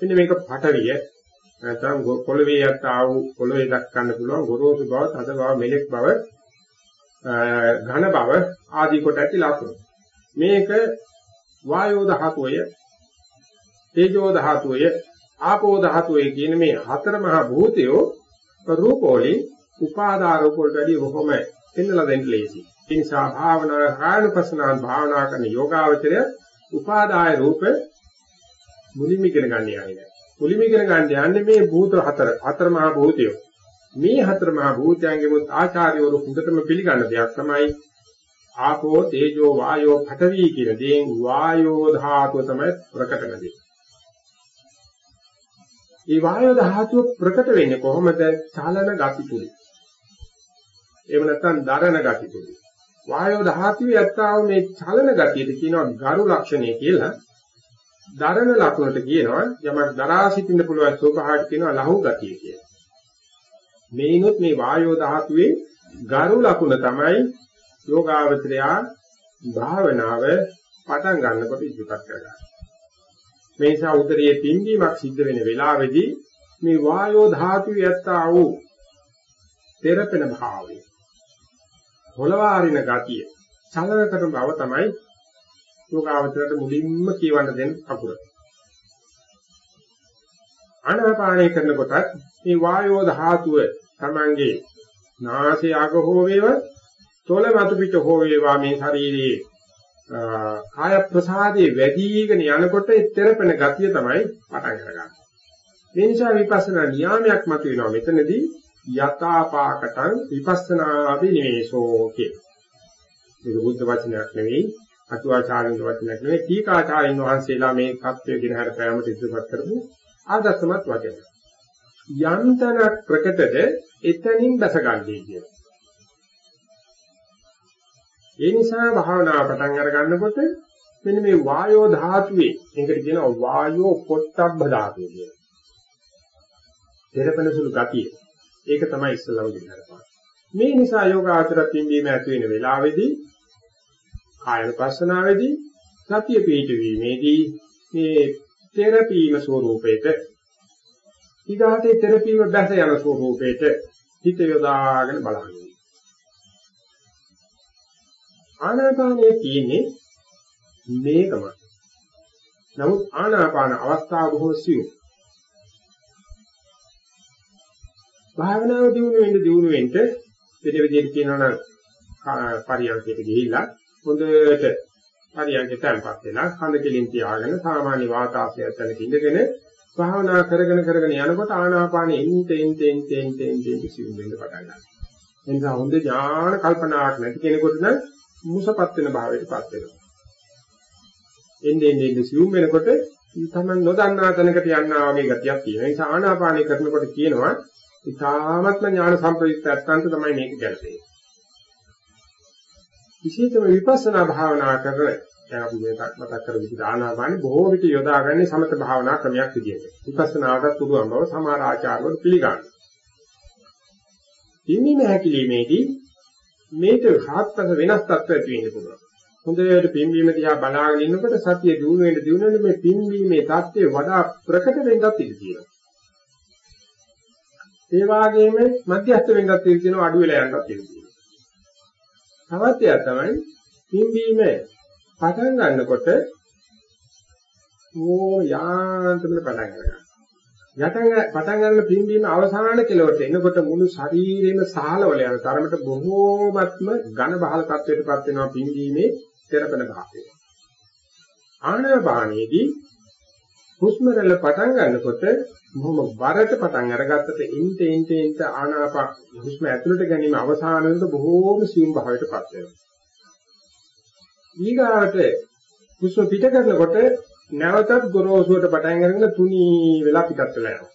මෙන්න මේක පටවිය නැත්නම් පොළවේ යත්තා වූ පොළවේ දක්වන්න පුළුවන් ගොරෝසු බව, තද බව, මෙලෙක් බව, ඝන බව ආදී කොට ඇති ලක්ෂණ. මේක වායෝ ධාතුය, තේජෝ ධාතුය, ආපෝ ධාතුය කියන මේ හතර මහා භූතයෝ රූපෝලි උපාදාර රූප වලට වැඩි බොහොම පෙන්වලා දෙන්න ලේසි. ඒ නිසා භාවනා කායනුපස්සනා භාවනා කරන යෝගාවචරය උපාදාය රූප මුලින්ම ඉගෙන ගන්න යන්නේ. මුලින්ම ඉගෙන ගන්න යන්නේ මේ භූත හතර හතර මහා භූතයෝ. මේ හතර මහා භූතයන්ගෙමුත් ආචාර්යවරු හොඳටම පිළිගන්න දෙයක් තමයි ආපෝ තේජෝ වායෝ පඨවි කියන දේෙන් වායෝ ධාතුව තමයි ප්‍රකට වෙන්නේ. මේ වායෝ ධාතුව ප්‍රකට වෙන්නේ කොහොමද? චලන ගති තුලින්. එහෙම නැත්නම් දරණ ගති තුලින්. වායෝ ධාතුවේ යත්තාව මේ චලන ගතියට කියනවා ගරු ලක්ෂණය කියලා. දරණ ලකුණට කියනවා යමක් දරා සිටින්න පුළුවන් ස්වභාවයට කියනවා ලහු ගතිය කියලා. මේනොත් මේ වායෝ ධාතුවේ ගරු ලකුණ තමයි යෝගාවචරයා භාවනාව පටන් ගන්නකොට ඉදිරිපත් කරගන්නේ. මේ නිසා උදරයේ පිම්බීමක් සිද්ධ වෙන වෙලාවේදී මේ වායෝ ධාතුවේ යත්තා වූ තෙරපෙන භාවය හොලවාරින ගතිය චලන කරන බව තමයි යෝගාවචරයට මුලින්ම කියවන්න දෙන අකුර. ආනාපානය කරනකොටත් මේ වායෝ ධාතුව Tamange නාසය අග හෝ වේවා තොල මතු පිට හෝ වේවා මේ ශරීරයේ කාය ප්‍රසාදයේ වැඩිගෙන යනකොට තෙරපෙන ගතිය තමයි පටන් ගන්න. මේ නිසා විපස්සනා නියාමයක් මත වෙනවා මෙතනදී යථාපාකටං විපස්සනා අභිනිවේෂෝ කිය. මේක බුද්ධ වචනයක් නෙවෙයි අතුවාචාරින් වචනයක් නෙවෙයි ටීකාචාරින් වහන්සේලා මේ தත්වය ගැන හර පෑමට ඉදිරිපත් කරපු ආදර්ශමත් වචන. යන්තනක් ප්‍රකටද එතනින් දැසගන්නේ කියන. ඒ නිසා භාවනාව පටන් අර ගන්නකොට මෙන්න මේ වායෝ ධාතුවේ මේකට කියනවා වායෝ පොට්ටබ්බ ධාතුව කියලා. දෙරපෙන සුළු ගතිය. ඒක තමයි ඉස්සලම දෙන්න මේ නිසා යෝගාචර පින්බීම ඇති වෙන වෙලාවේදී කායන පස්සනාවේදී සතිය පිහිටවීමේදී මේ තෙරපීම ස්වરૂපේට ඊගාතේ තෙරපීම බැස යන ස්වરૂපේට හිත යොදාගෙන බලන්න. ආනාපානයේ තියෙන්නේ මේකම. නමුත් ආනාපාන අවස්ථාව බොහෝ සියුම්. භාවනාව දියුණු වෙන්න දියුණු වෙන්න වෙන විදිහට කියනවා නම් පරියන්කයට ගිහිල්ලා හොඳට පරියන්කයට tempත් වෙලා කඳ කෙලින් තියාගෙන සාමාන්‍ය වාතාවරණයක් තැනක ඉඳගෙන භාවනා කරගෙන කරගෙන යනකොට ආනාපානෙ එන්ට එන්ට එන්ට එන්ට එන්ට සිවුම් වෙන්න පටන් ගන්නවා. එනිසා හොඳ ඥාන කල්පනාවක් නැති කෙනෙකුට නම් මුසපත් වෙන භාවයටපත් වෙනවා. එන්නේ එන්නේ සිවුම් වෙනකොට තමන් නොදන්නා තැනකට යනවා වගේ ගතියක් තියෙනවා. ඒ නිසා ආනාපානය කරනකොට කියනවා ඉතාමත්ම ඥාන සම්ප්‍රයුක්තයන්ට තමයි මේක ගැලපෙන්නේ. විශේෂම විපස්සනා භාවනා කරන දැන් අපි මේක මතක් කර විදිහට ආනාපානෙ බොහෝ විට යොදාගන්නේ සමත භාවනා ක්‍රමයක් විදිහට. විපස්සනාවට පුළුවන් බව සමහර ආචාර්යවරු පිළිගන්නවා. ඉන්නේ හැකිලීමේදී මේක හාත්පස වෙනස් තත්ත්වයක් වෙන්න පුළුවන්. හොඳට පින්වීම දිහා බලාගෙන ඉන්නකොට සතිය දිනු වෙන දිනු වෙන මේ පින්වීමේ தත්ත්වය වඩා ප්‍රකට වෙන්නත් ඉඩ තියෙනවා. ඒ වගේම මධ්‍යස්ථ වෙන්නත් ඉඩ තියෙනවා අඩු වෙලා යන්නත් ඉඩ තියෙනවා. තවත් එකක් තමයි පින්වීම පටන් ගන්නකොට ඕ යාන්ත්‍රණ පටන් ගන්නවා. යටංග පටන් ගන්න පින්බීම අවසාන කෙලවට එනකොට මුළු ශරීරෙම සාහලවල යන තරමට බොහෝමත්ම ඝන බහල තත්වයකටපත් වෙනවා පින්බීමේ තෙරපන භාගය. ආනපානයේදී හුස්ම රැල්ල පටන් ගන්නකොට මොහොම වරට පටන් අරගත්තට ඉන්ට ඉන්ට ඉන්ට ආනාපා හුස්ම ඇතුළට ගැනීම අවසාන වෙනකොට බොහෝම සියුම් භාවයටපත් වෙනවා. ඊගාවට හුස්ම පිට කරනකොට නැවතත් ගොරෝසුවට පටන් අරගෙන තුනී වෙලා පිටත් වෙලා යනවා.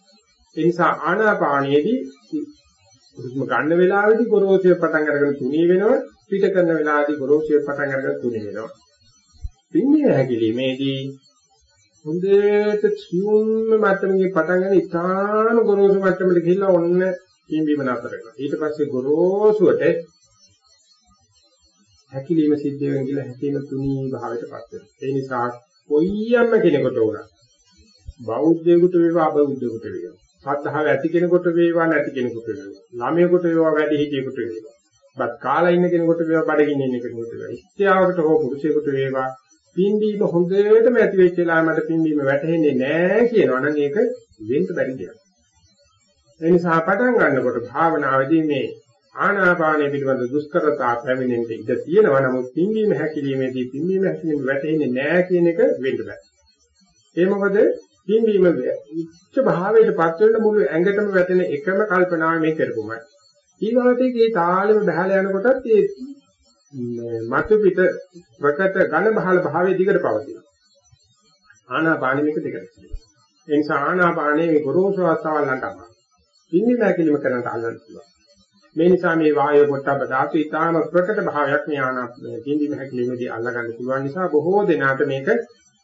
ඒ නිසා ආනාපානයේදී හුස්ම ගන්න වෙලාවේදී ගොරෝසුවේ පටන් අරගෙන තුනී වෙනවා. පිට කරන වෙලාවේදී ගොරෝසුවේ පටන් අරගෙන තුනී වෙනවා. පින්නේ හැකිලිමේදී හොඳට සියුම් මට්ටමකින් පටන් ගන්න ඉතාම ගොරෝසු මට්ටමට ගිහිල්ලා ඔන්න පින්බීම නතර කරනවා. ඊට පස්සේ ගොරෝසුවට හැකිලිම සිද්ධ වෙන කියලා හැකින තුනී භාවයටපත් වෙනවා. ඒ නිසා කොයියම්ම කෙනෙකුට උනත් බෞද්ධයෙකුට වේවා අබෞද්ධයෙකුට වේවා. සද්ධාව ඇති කෙනෙකුට වේවා නැති කෙනෙකුට වේවා. ළමයෙකුට වේවා වැඩි හිටියෙකුට වේවා. බත් කාලා ඉන්න කෙනෙකුට වේවා බඩගින්න ඉන්න කෙනෙකුට වේවා. ඉස්ත්‍යාවකට හෝ පුරුෂයෙකුට වේවා. පින්බීම හොඳටම ඇති වෙච්ච වෙලාව මට පින්බීම වැටහෙන්නේ නැහැ කියනවා. නම් ඒක වෙන්න බැරි දෙයක්. ඒ නිසා පටන් ගන්නකොට භාවනාවේදී මේ ආනාපානය පිළිබඳ දුෂ්කරතා පැමිණෙන්න ඉඩ තියෙනවා. නමුත් පින්වීම හැකිලීමේදී පින්වීම හැකිලීම වැටෙන්නේ නැහැ කියන එක වෙන්න බෑ. ඒ මොකද පින්වීම උච්ච භාවයට පත් වෙන මුළු ඇඟටම වැටෙන එකම කල්පනාව මේ කරපොමයි. ඊගාටේ ඒ තාලෙම බහලා යනකොටත් ඒ මතු පිට ප්‍රකට ඝන බහල භාවයේ දිගට පවතිනවා. ආනාපානෙ මේක දෙකට තියෙනවා. ඒ නිසා ආනාපානයේ මේ ගොරෝසු අවස්ථාවල් ලඟම. පින්වීම හැකිලීම කරන්න අල්ලන්න පුළුවන්. මේ නිසා මේ වායෝ පොට්ටබ්බ ධාතු ඊටාම ප්‍රකට භාවයක් මේ ආනාපාන කිඳිම හැකිලිමේදී අල්ලගන්න පුළුවන් නිසා බොහෝ දෙනාට මේක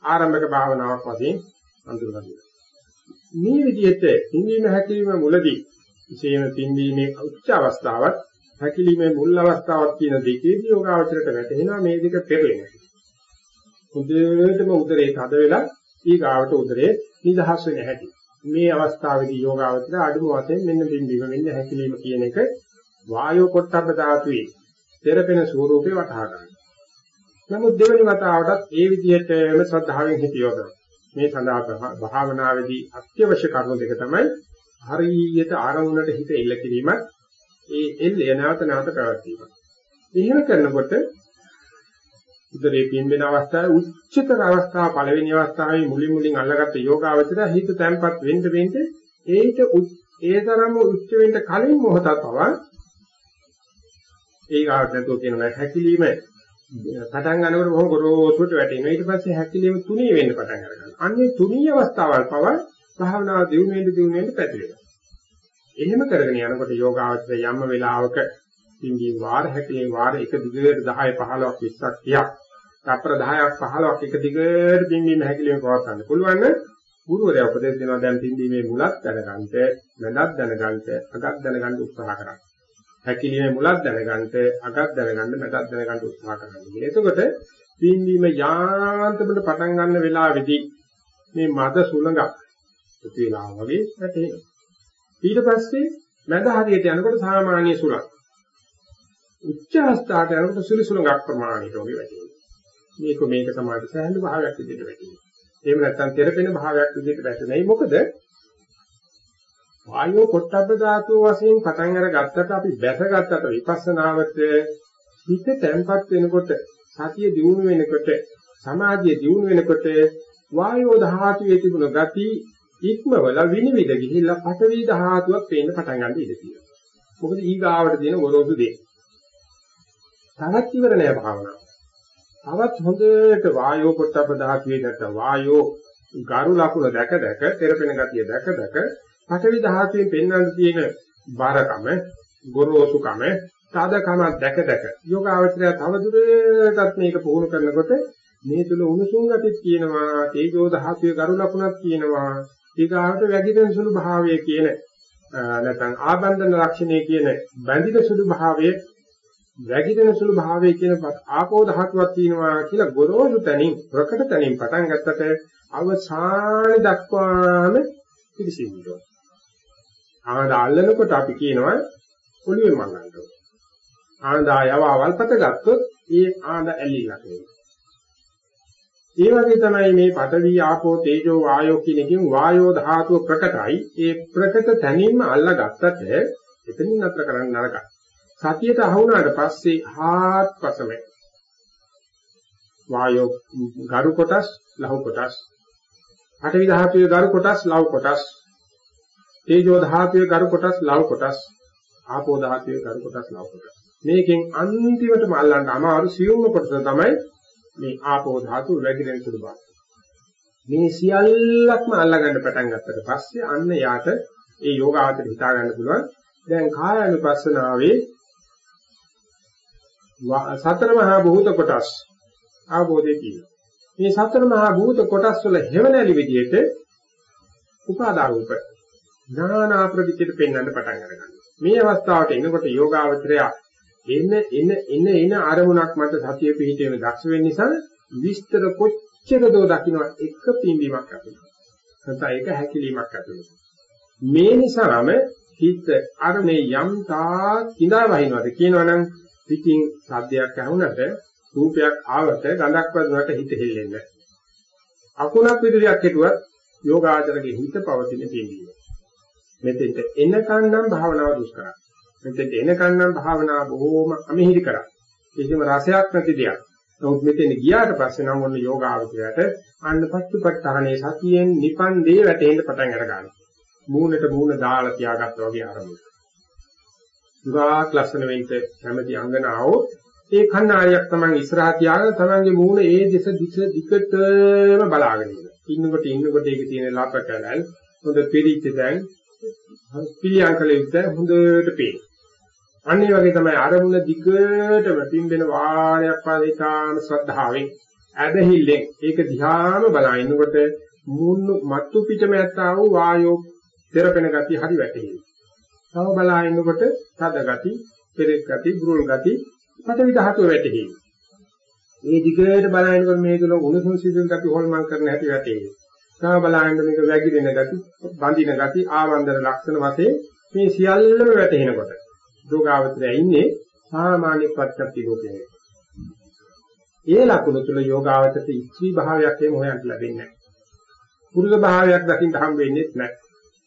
ආරම්භක භාවනාවක් වශයෙන් අඳුරගන්නවා. මේ විදිහට කිඳිම හැකිලිම මුලදී විශේෂම කිඳීමේ උච්ච අවස්ථාවත් හැකිලිමේ මුල් අවස්ථාවක් කියන දෙකේදී යෝගාවචරයට වැටෙනවා මේ දෙක පෙරෙනවා. හොඳටම උදරේ තද වෙලා ඊගාවට උදරේ නිදහස් වෙන හැටි. මේ අවස්ථාවේදී යෝගාවචර අඩුම වශයෙන් මෙන්න බිම්බීම වෙන්න හැකිලිම කියන එක වායෝ පොට්ටබ්බ ධාතුවේ තෙරපෙන ස්වરૂපේ වටහා ගන්න. නමුත් දෙවෙනි වතාවටත් ඒ විදිහටම ශ්‍රද්ධාවෙන් හිතියොද මේ සඳහා භාවනාවේදී අත්‍යවශ්‍ය කරුණු දෙක තමයි හරියට ආරමුණට හිත එල්ල කිරීමත් ඒ එල්ලය නැවත නැවත පැවැත්වීම. එහෙම කරනකොට උදරේ පින්බෙන අවස්ථාවේ උච්චතර අවස්ථාව පළවෙනි අවස්ථාවේ මුලින් මුලින් අල්ලගත්ත යෝගාවචර හිත තැම්පත් වෙන්න වෙන්න ඒට ඒ තරම උච්ච වෙන්න කලින් මොහොතක් පවා ඒක ආවත් නැතුව කියනවා හැකිලිම පටන් ගන්නකොට බොහොම ගොරෝසුට වැටෙනවා. ඊට පස්සේ හැකිලිම තුනී වෙන්න පටන් ගන්නවා. අන්නේ තුනී අවස්ථාවල් පවා භාවනාව දියුණු වෙන්න දියුණු වෙන්න පැතිරෙනවා. එහෙම කරගෙන යනකොට යෝගාවචර යම් වෙලාවක පින්දී වාර හැකිලේ වාර එක දිගට 10 15ක් 20ක් 30ක් තප්පර 10ක් 15ක් එක දිගට පින්දීම හැකිලේ පවත්වන්න පුළුවන් නම් ගුරුවරයා උපදෙස් දෙනවා දැන් පින්දීමේ මුලක් දැනගන්න, මැදක් දැනගන්න, අගක් දැනගන්න උත්සාහ කරන්න. හැකිලිමේ මුලක් දැනගන්න, අගක් දැනගන්න, මැදක් දැනගන්න උත්සාහ කරනවා. එතකොට පින්වීම යාන්තමට පටන් ගන්න වෙලාවේදී මේ මද සුළඟක් ප්‍රතිලා වගේ වැටෙනවා. ඊට පස්සේ මැද හරියට යනකොට සාමාන්‍ය සුළඟ. උච්ච අවස්ථාවට යනකොට සුළු සුළඟක් ප්‍රමාණයට වගේ වැටෙනවා. මේක මේක සමාධි සෑහළු භාවයක් විදිහට වැටෙනවා. එහෙම නැත්නම් තෙරපෙන භාවයක් විදිහට වැටෙන්නේ. මොකද වායෝ පොට්ටබ්බ ධාතු වශයෙන් පටන් අර ගත්තට අපි බැසගත්තට විපස්සනාවට හිත තැම්පත් වෙනකොට සතිය දියුණු වෙනකොට සමාධිය දියුණු වෙනකොට වායෝ ධාතුවේ තිබුණ ගති ඉක්මවල විනිවිද ගිහිල්ලා පඨවි ධාතුවක් පේන්න පටන් ගන්න ඉඩ තියෙනවා. මොකද ඊගාවට දෙන ගොරෝසු දේ. තවත් ඉවර නෑ භාවනාව. තවත් හොඳට වායෝ පොට්ටබ්බ ධාතුවේ නැත්නම් වායෝ ගරු ලකුණ දැක දැක තෙරපෙන ගතිය දැක දැක පඨවි ධාතුවේ පෙන්වන්න තියෙන බරකම ගොරෝසුකම සාධකම දැක දැක යෝගාවචරය තවදුරටත් මේක පුහුණු කරනකොට මේ තුල උණුසුම් ගතිත් කියනවා තේජෝ ධාතුවේ ගරු ලකුණක් කියනවා ඊගාවට වැగిරෙන සුළු භාවය කියන නැත්නම් ආබන්ධන ලක්ෂණය කියන බැඳින සුළු භාවයේ වැగిරෙන සුළු භාවයේ කියන ආපෝ ධාතුවක් තියෙනවා කියලා ගොරෝසු තැනින් ප්‍රකට තැනින් පටන් ගත්තට අවසාන දක්වාම පිළිසින්නවා. ආනන්ද අල්ලනකොට අපි කියනවා ඔළුවේ මංගන්නවා. ආනන්දායව අවල්පත ගත්තොත් ඒ ආනන්ද ඇලිලා කියනවා. ඒ වගේ තමයි මේ පඨවි ආපෝ තේජෝ වායෝ කියන එකෙන් වායෝ ධාතුව ප්‍රකටයි. ඒ ප්‍රකට තැනින්ම අල්ලගත්තට එතනින් අත්‍ර කරන්න නරකයි. සතියට අහු වුණාට පස්සේ ආත්පසම වායෝ ගරු කොටස් ලහු කොටස් පඨවි ධාතුවේ ගරු කොටස් ලහු කොටස් තේජෝ ධාතුවේ ගරු කොටස් ලව් කොටස් ආපෝ ධාතුවේ ගරු කොටස් ලව් කොටස්. මේකෙන් අන්තිමටම අල්ලන්න අමාරු සියුම්ම කොටස තමයි මේ ආපෝ ධාතුව වැగిරෙන සුළු බව. මේ සියල්ලක්ම අල්ලගන්න පටන් ගත්තට පස්සේ අන්න යාට ඒ යෝගාවතර හිතා ගන්න පුළුවන්. දැන් කායानुපස්සනාවේ සතර මහා භූත කොටස් ආબોධය කියනවා. මේ සතර මහා භූත කොටස් වල හැවණලි විදිහට උපාදා රූපය නානා ප්‍රතිචිත පෙන්වන්න පටන් ගන්නවා. මේ අවස්ථාවට එනකොට යෝගාවචරය එන එන එන එන අරමුණක් මත සතිය පිහිටීමේ දක්ෂ වෙන්න නිසා විස්තර කොච්චර දෝ දකින්න එක පිම්බීමක් ඇතිවෙනවා. නැත්නම් ඒක හැකිලීමක් ඇතිවෙනවා. මේ නිසාම හිත අරනේ යම් තා කිඳා වහිනවද කියනවනම් පිටින් සද්දයක් ඇහුනට රූපයක් ආවට ගඳක් වදුනට හිත හෙල්ලෙන්නේ අකුණක් විදුලියක් හිටුවත් යෝගාචරගේ හිත පවතින පිළිවිල. මෙතෙන්ට එනකන් නම් භාවනාව දුෂ්කරයි. මෙතෙන්ට එනකන් නම් භාවනාව බොහෝම අමිහිරි කරා. කිසිම රසයක් නැති දෙයක්. නමුත් මෙතෙන් ගියාට පස්සේ නම් ඔන්න යෝගාචරයට අන්න පච්චුපට්ඨානේ සතියෙන් නිපන් දේ වැටෙන්න පටන් අර ගන්නවා. මූණට මූණ දාලා තියාගත්තා වගේ ආරම්භය. දුරාක් ලස්සන වෙන්න කැමැති අංගනාවෝ ඒ කණ්ණාඩියක් තමයි ඉස්සරහා තියාගෙන තමන්ගේ මූණ ඒ දෙස දිස දිගටම බලාගෙන ඉන්නවා. ඉන්නකොට ඉන්නකොට ඒකේ තියෙන ලාපකලල් හොඳ පිළිච්ච දැන් පිළියංකල යුක්ත හොඳට පේන. අනිත් වගේ තමයි අරමුණ දිගටම පිම්බෙන වාරයක් පාදිකාම ශ්‍රද්ධාවෙන් ඇදහිල්ලෙන් ඒක දිහාම බලනකොට මුන්නු මත්තු පිටම ඇත්තා වූ වායෝ තෙරපෙන ගතිය හරි වැටෙනවා. තව බලනකොට තද ගති, පෙරෙත් ගති, බුරුල් ගති පටවි ධාතුව වැටෙන්නේ. මේ දිගට බලනකොට මේ තුල උණුසුම් සිසිල් ගති හොල්මන් කරන හැටි වැටෙන්නේ. තව බලනකොට මේක වැగిරෙන ගති, බඳින ගති, ආවන්දන ලක්ෂණ වශයෙන් මේ සියල්ලම වැටෙනකොට යෝගාවචරය ඉන්නේ සාමාන්‍ය ප්‍රත්‍යක්ෂ ලෝකයේ. ඒ ලකුණු තුල යෝගාවචරයට ඉස්ත්‍රි භාවයක් එහෙම හොයන්න ලැබෙන්නේ නැහැ. පුරුෂ භාවයක් දකින්න හම් වෙන්නේ නැහැ.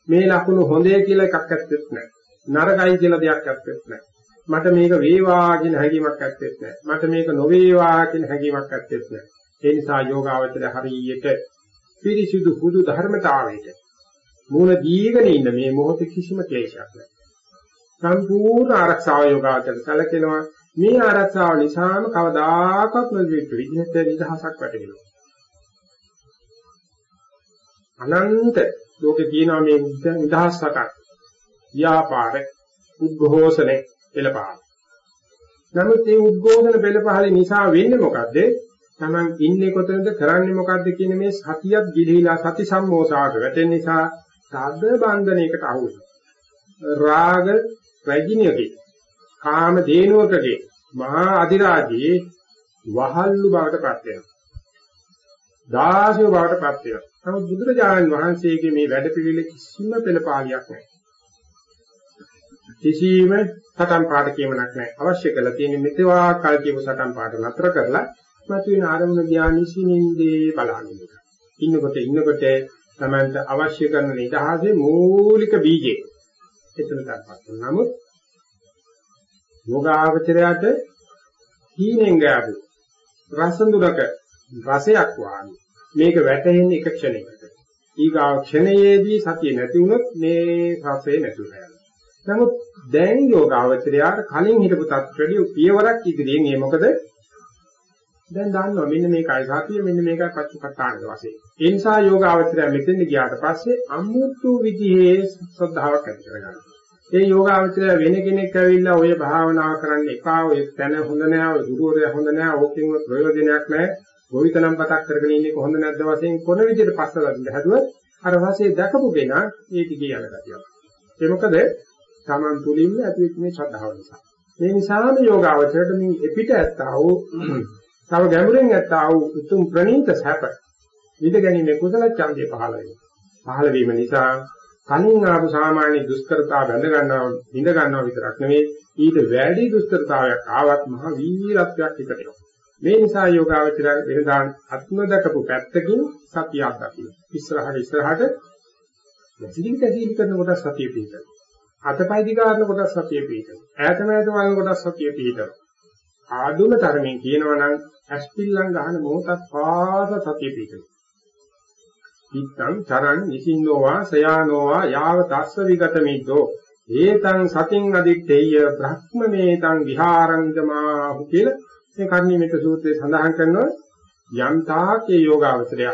මේ ලකුණු හොඳේ කියලා එකක් ඇත්තෙත් නැහැ. නරකයි කියලා දෙයක් ඇත්තෙත් නැහැ. මට මේක වේවා කියන හැඟීමක් ඇත්තෙත් නැහැ. මට මේක නොවේවා කියන හැඟීමක් ඇත්තෙත් නැහැ. ඒ නිසා යෝගාවචරය හරියට පිරිසිදු හුදු ධර්මතාවයට මූල දීගෙන ඉන්න මේ මොහොතේ කිසිම ක්ලේශයක් නැහැ. සම්පූර්ණ ආරක්ෂාව යෝගාවචරය සැලකෙනවා. මේ ආරක්ෂාව නිසාම කවදාකවත් නොවිච්ච විදිහට නිදහසක් වැටෙනවා. අනන්ත ලෝකේ තියෙනවා මේ නිදහස් සටක්. ව්‍යාපාර උද්ඝෝෂණේ පෙළපහල. නමුත් මේ උද්ඝෝෂණ පෙළපහල නිසා වෙන්නේ මොකද්ද? Taman ඉන්නේ කොතනද කරන්නේ මොකද්ද කියන මේ සතියක් ගිලිහිලා සති සම්මෝසාවට වැටෙන නිසා සාද බන්ධනයකට අහු වෙනවා. රාග රැජිනියකේ කාම දේනුවකගේ මහා අධිරාජයේ වහල්ලු බවට පත් වෙනවා. දාසිය බවට පත් වෙනවා. නමුත් බුදුරජාණන් වහන්සේගේ මේ වැඩපිළිවෙල කිසිම පෙළපාලියක් නැහැ. කිසිම සටන් පාඩ කියමනක් නැහැ. අවශ්‍ය කරලා තියෙන්නේ මෙතවා කල් කියපු සටන් පාඩ නතර කරලා මතුවෙන ආරමුණ ධානීසිනින්දේ බලන්නේ. ඉන්නකොට ඉන්නකොට තමන්ට අවශ්‍ය කරන නිදහසේ මූලික බීජේ එතන තත්පත් නමුත් යෝගාවචරයට හීනෙන් ගාපු රසඳුරක රසයක් වාගේ මේක වැටෙන්නේ එක ක්ෂණයකට. ඊගාව ක්ෂණයේදී සතිය නැති වුණොත් මේ රසය නැති වෙනවා. නමුත් දැන් යෝගාවචරයට කලින් හිටපු තත්ත්වෙදී පියවරක් ඉදිරියෙන් ඒ මොකද දැන් දන්නවා මෙන්න මේකයි සතිය මෙන්න මේකයි පච්චපට්ඨාන වශයෙන්. ඒ නිසා යෝගාවචරය මෙතෙන් ගියාට පස්සේ අමුතු විදිහේ ශ්‍රද්ධාවක් ඇති කරගන්නවා. ඒ යෝගාවචරය වෙන කෙනෙක් ඇවිල්ලා ඔය භාවනාව කරන්න එපා ඔය තැන හොඳ නෑ ඔය ගුරුවරයා හොඳ නෑ ඕකෙන් ප්‍රයෝජනයක් නෑ ගොවිතැනම් පතක් කරගෙන ඉන්නේ කොහොඳ නැද්ද වශයෙන් කොන විදිහට පස්සලා දෙන්න හැදුවත් අර වාසේ දැකපු කෙනා ඒක කියන ගතියක්. ඒ මොකද Taman තුලින්ම ඇතිවෙච්ච මේ ශ්‍රද්ධාව නිසා. මේ නිසාම යෝගාවචරයට මේ එපිට ඇත්තා වූ තව ගැඹුරින් ඇත්තා වූ උතුම් ප්‍රණීත සැප විද ගැනීම කුසල ඡන්දය පහළ වෙනවා. පහළ වීම නිසා කලින් ආපු සාමාන්‍ය දුෂ්කරතා බැඳ ගන්නවා විඳ ගන්නවා විතරක් නෙවෙයි ඊට වැඩි දුෂ්කරතාවයක් ආවත් මහ වීරත්වයක් එකට මේ නිසා යෝගාවචරය වෙනදා අත්නදකපු පැත්තකින් සතියක් දකින්න. ඉස්සරහට ඉස්සරහට සිදින් කැසිලි කරන කොට සතිය පිටන. අතපය දිගාරන කොට සතිය පිටන. ඈත මෑත වගේ කොට සතිය පිටන. ආදුම තරමින් කියනවා නම් ඇස්පිල්ලම් ගහන මොහොතක් පාස සතිය පිටන. පිටං චරං නිසින්නෝවා සයානෝවා යාව තස්ස විගත මිද්දෝ. ඒතං සතින් අදිත්තේය බ්‍රහ්මමේතං විහාරං දමාහු කියලා මේ කර්ණීයමිත සූත්‍රයේ සඳහන් කරනවා. යම් තාකේ යෝගාවචරය.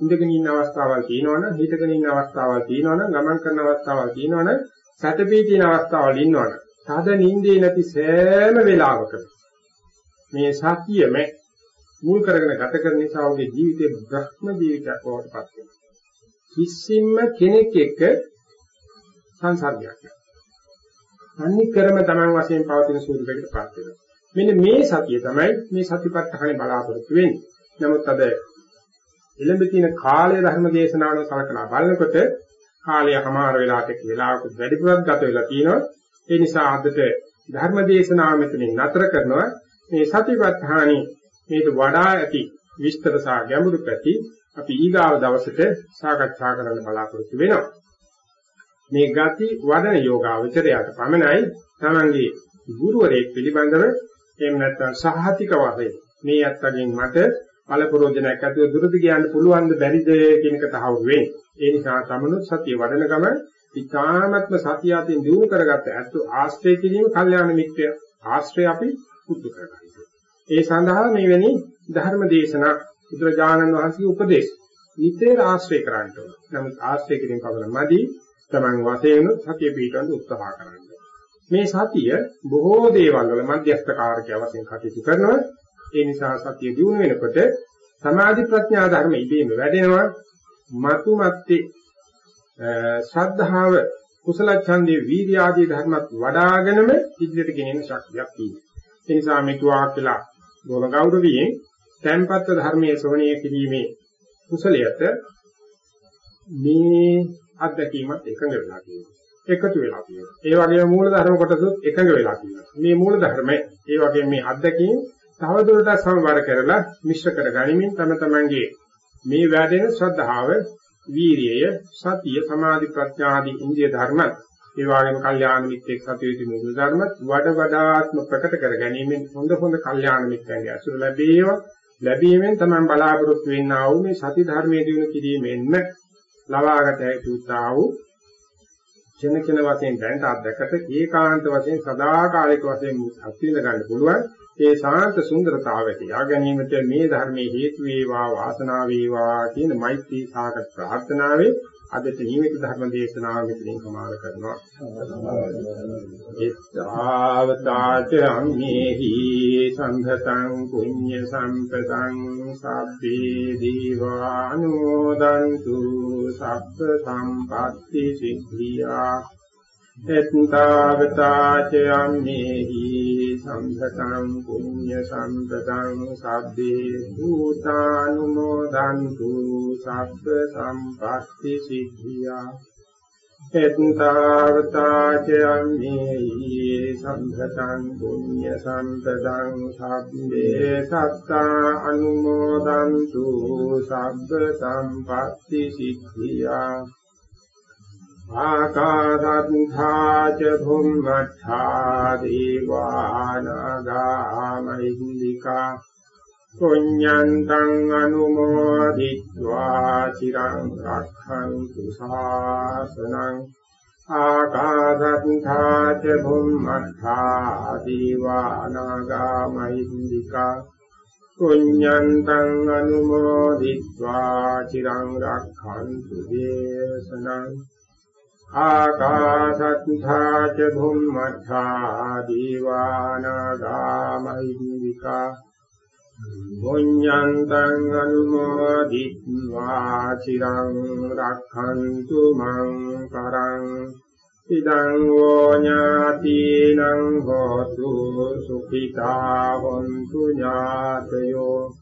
ඉඳගෙන ඉන්න අවස්ථාවල් තියෙනවනම් හිටගෙන ඉන්න අවස්ථාවල් තියෙනවනම් ගමන් කරන අවස්ථාවල් තියෙනවනම් සැතපී තියෙන අවස්ථාවල් ඉන්නවනම් තද නිින්දේ නැති සෑම වෙලාවකම මේ සතියෙම මුල් කරගෙන ගත කරන නිසා ඔහුගේ ජීවිතේ බ්‍රහ්ම ජීවිතයක් බවට පත් වෙනවා. කිසිම කෙනෙක් එක්ක සංසර්ගයක් නැහැ. අනිකරම Taman වශයෙන් පවතින සූත්‍රයකට පත් වෙනවා. මෙන්න මේ සතිය තමයි මේ සතිපට්ඨානේ බලාපොරොත්තු වෙන්නේ. නමුත් අද එළඹ තියෙන කාලය ධර්ම දේශනාවල සලකලා බලනකොට කාලය හමාර වෙලාට වෙලාවක වැඩිපුරක් ගත වෙලා තියෙනවා. ඒ නිසා අදට ධර්ම දේශනාව මෙතනින් නතර කරනවා. මේ සතිපට්ඨානේ මේක වඩා ඇති විස්තර සහ ගැඹුරු පැති අපි ඊගාව දවසට සාකච්ඡා කරන්න බලාපොරොත්තු වෙනවා. මේ ගති වඩන යෝගාවචරයට පමණයි තමන්ගේ ගුරුවරයෙක් පිළිබඳව එහෙම නැත්නම් සහතික වශයෙන් මේ අත්යෙන් මට ඵලපරෝජනයක් ඇතුව දුරදි කියන්න පුළුවන් ද බැරිද කියන එක තහවුරු වෙන්නේ. ඒ නිසා තමනුත් සතිය වඩන ගම ඉතාමත්ම සතිය අතින් දිනු කරගත්ත ඇත්ත ආශ්‍රය කිරීම කල්යාණ මිත්‍ය ආශ්‍රය අපි පුදු කරගන්නවා. ඒ සඳහා මේ වෙනි ධර්ම දේශනා බුදුරජාණන් වහන්සේගේ උපදේශ නිතර ආශ්‍රය කරන්න ඕන. නමුත් ආශ්‍රය කිරීම පවරමදි තමන් වශයෙන් සතිය පිටවන්න උත්සාහ කරන්න. මේ සතිය බොහෝ දේවල් වල මධ්‍යස්ථ කාරකය වශයෙන් කටයුතු කරනවා. ඒ නිසා සතිය දිනු වෙනකොට සමාධි ප්‍රඥා ධර්ම ඉබේම වැඩෙනවා. මතු මැත්තේ ශ්‍රද්ධාව කුසල ඡන්දේ වීර්ය ආදී ධර්මත් වඩාගෙනම ඉදිරියට ගෙනෙන ශක්තියක් තියෙනවා. ඒ නිසා මේ තුවාක් කියලා බොහොම ගෞරවයෙන් තැන්පත් ධර්මයේ ශ්‍රවණය කිරීමේ කුසලයට මේ අත්දැකීමත් එකඟ වෙලා තියෙනවා. එකතු වෙලා තියෙනවා. ඒ වගේම මූල ධර්ම කොටසුත් එකඟ වෙලා තියෙනවා. මේ මූල ධර්ම ඒ වගේම මේ අත්දැකීම් තවදුරටත් සමවර කරලා මිශ්‍ර කර ගනිමින් තම තමන්ගේ මේ වැඩෙන ශ්‍රද්ධාව, වීරියය, සතිය, සමාධි, ප්‍රඥා ආදී ඉන්දිය ධර්ම ඒ වගේම කල්යාණ මිත්‍යෙක් සතුටු මූල ධර්ම වඩ වඩාත්ම ප්‍රකට කර ගැනීමෙන් හොඳ හොඳ කල්යාණ මිත්‍යන්ගේ අසුර ලැබේවා. ලැබීමෙන් තමයි බලාපොරොත්තු වෙන්නා වූ මේ සති ධර්මයේ දිනු කිරීමෙන්ම ලබාගත යුතු වූ චින චින වශයෙන් දැනට අත්දැකට ඒකාන්ත වශයෙන් සදාකාලික වශයෙන් අත්විඳ ගන්න පුළුවන් ඒ ශාන්ත සුන්දරතාවයට යා ගැනීමට මේ ධර්මයේ හේතු වේවා වාසනාව වේවා කියන මෛත්‍රී සාගත ප්‍රාර්ථනාවේ අදට නියමිත ධර්ම දේශනාව මෙතනින් සමාර කරනවා. ඒතාවතාච අම්මේහි සංඝතං පුඤ්ඤ සම්පතං සබ්බේ දීවානුදන්තු සබ්බ සම්පatti සිද්ධියා එත්තාවතාචයම්මේහි සම්පතං පුඤ්ඤ සම්පතං සබ්බේ භූතානුමෝදන්තු සබ්බ සම්පත්ති සිද්ධියා එත්තාවතාචයම්මේහි සම්පතං පුඤ්ඤ සම්පතං සබ්බේ සත්තා අනුමෝදන්තු සබ්බ සම්පත්ති සිද්ධියා ආකාදත්තා ච භුම්මත්තා දීවානගාමහින්దికා පුඤ්ඤන්තං අනුමෝදිත්වා চিරං රක්ඛන්තු ශාසනං ආකාදත්තා ච භුම්මත්තා දීවානගාමහින්దికා පුඤ්ඤන්තං අනුමෝදිත්වා চিරං රක්ඛන්තු දේශනං ආකාශත්ථා ච භුම්මත්ථා දීවානාගාමහිද්විකා පුඤ්ඤන්තං අනුමෝදිත්වා චිරං රක්ඛන්තු මං කරං ඉදං ඕඤාතිනං හෝතු සුඛිතා හොන්තු ඥාතයෝ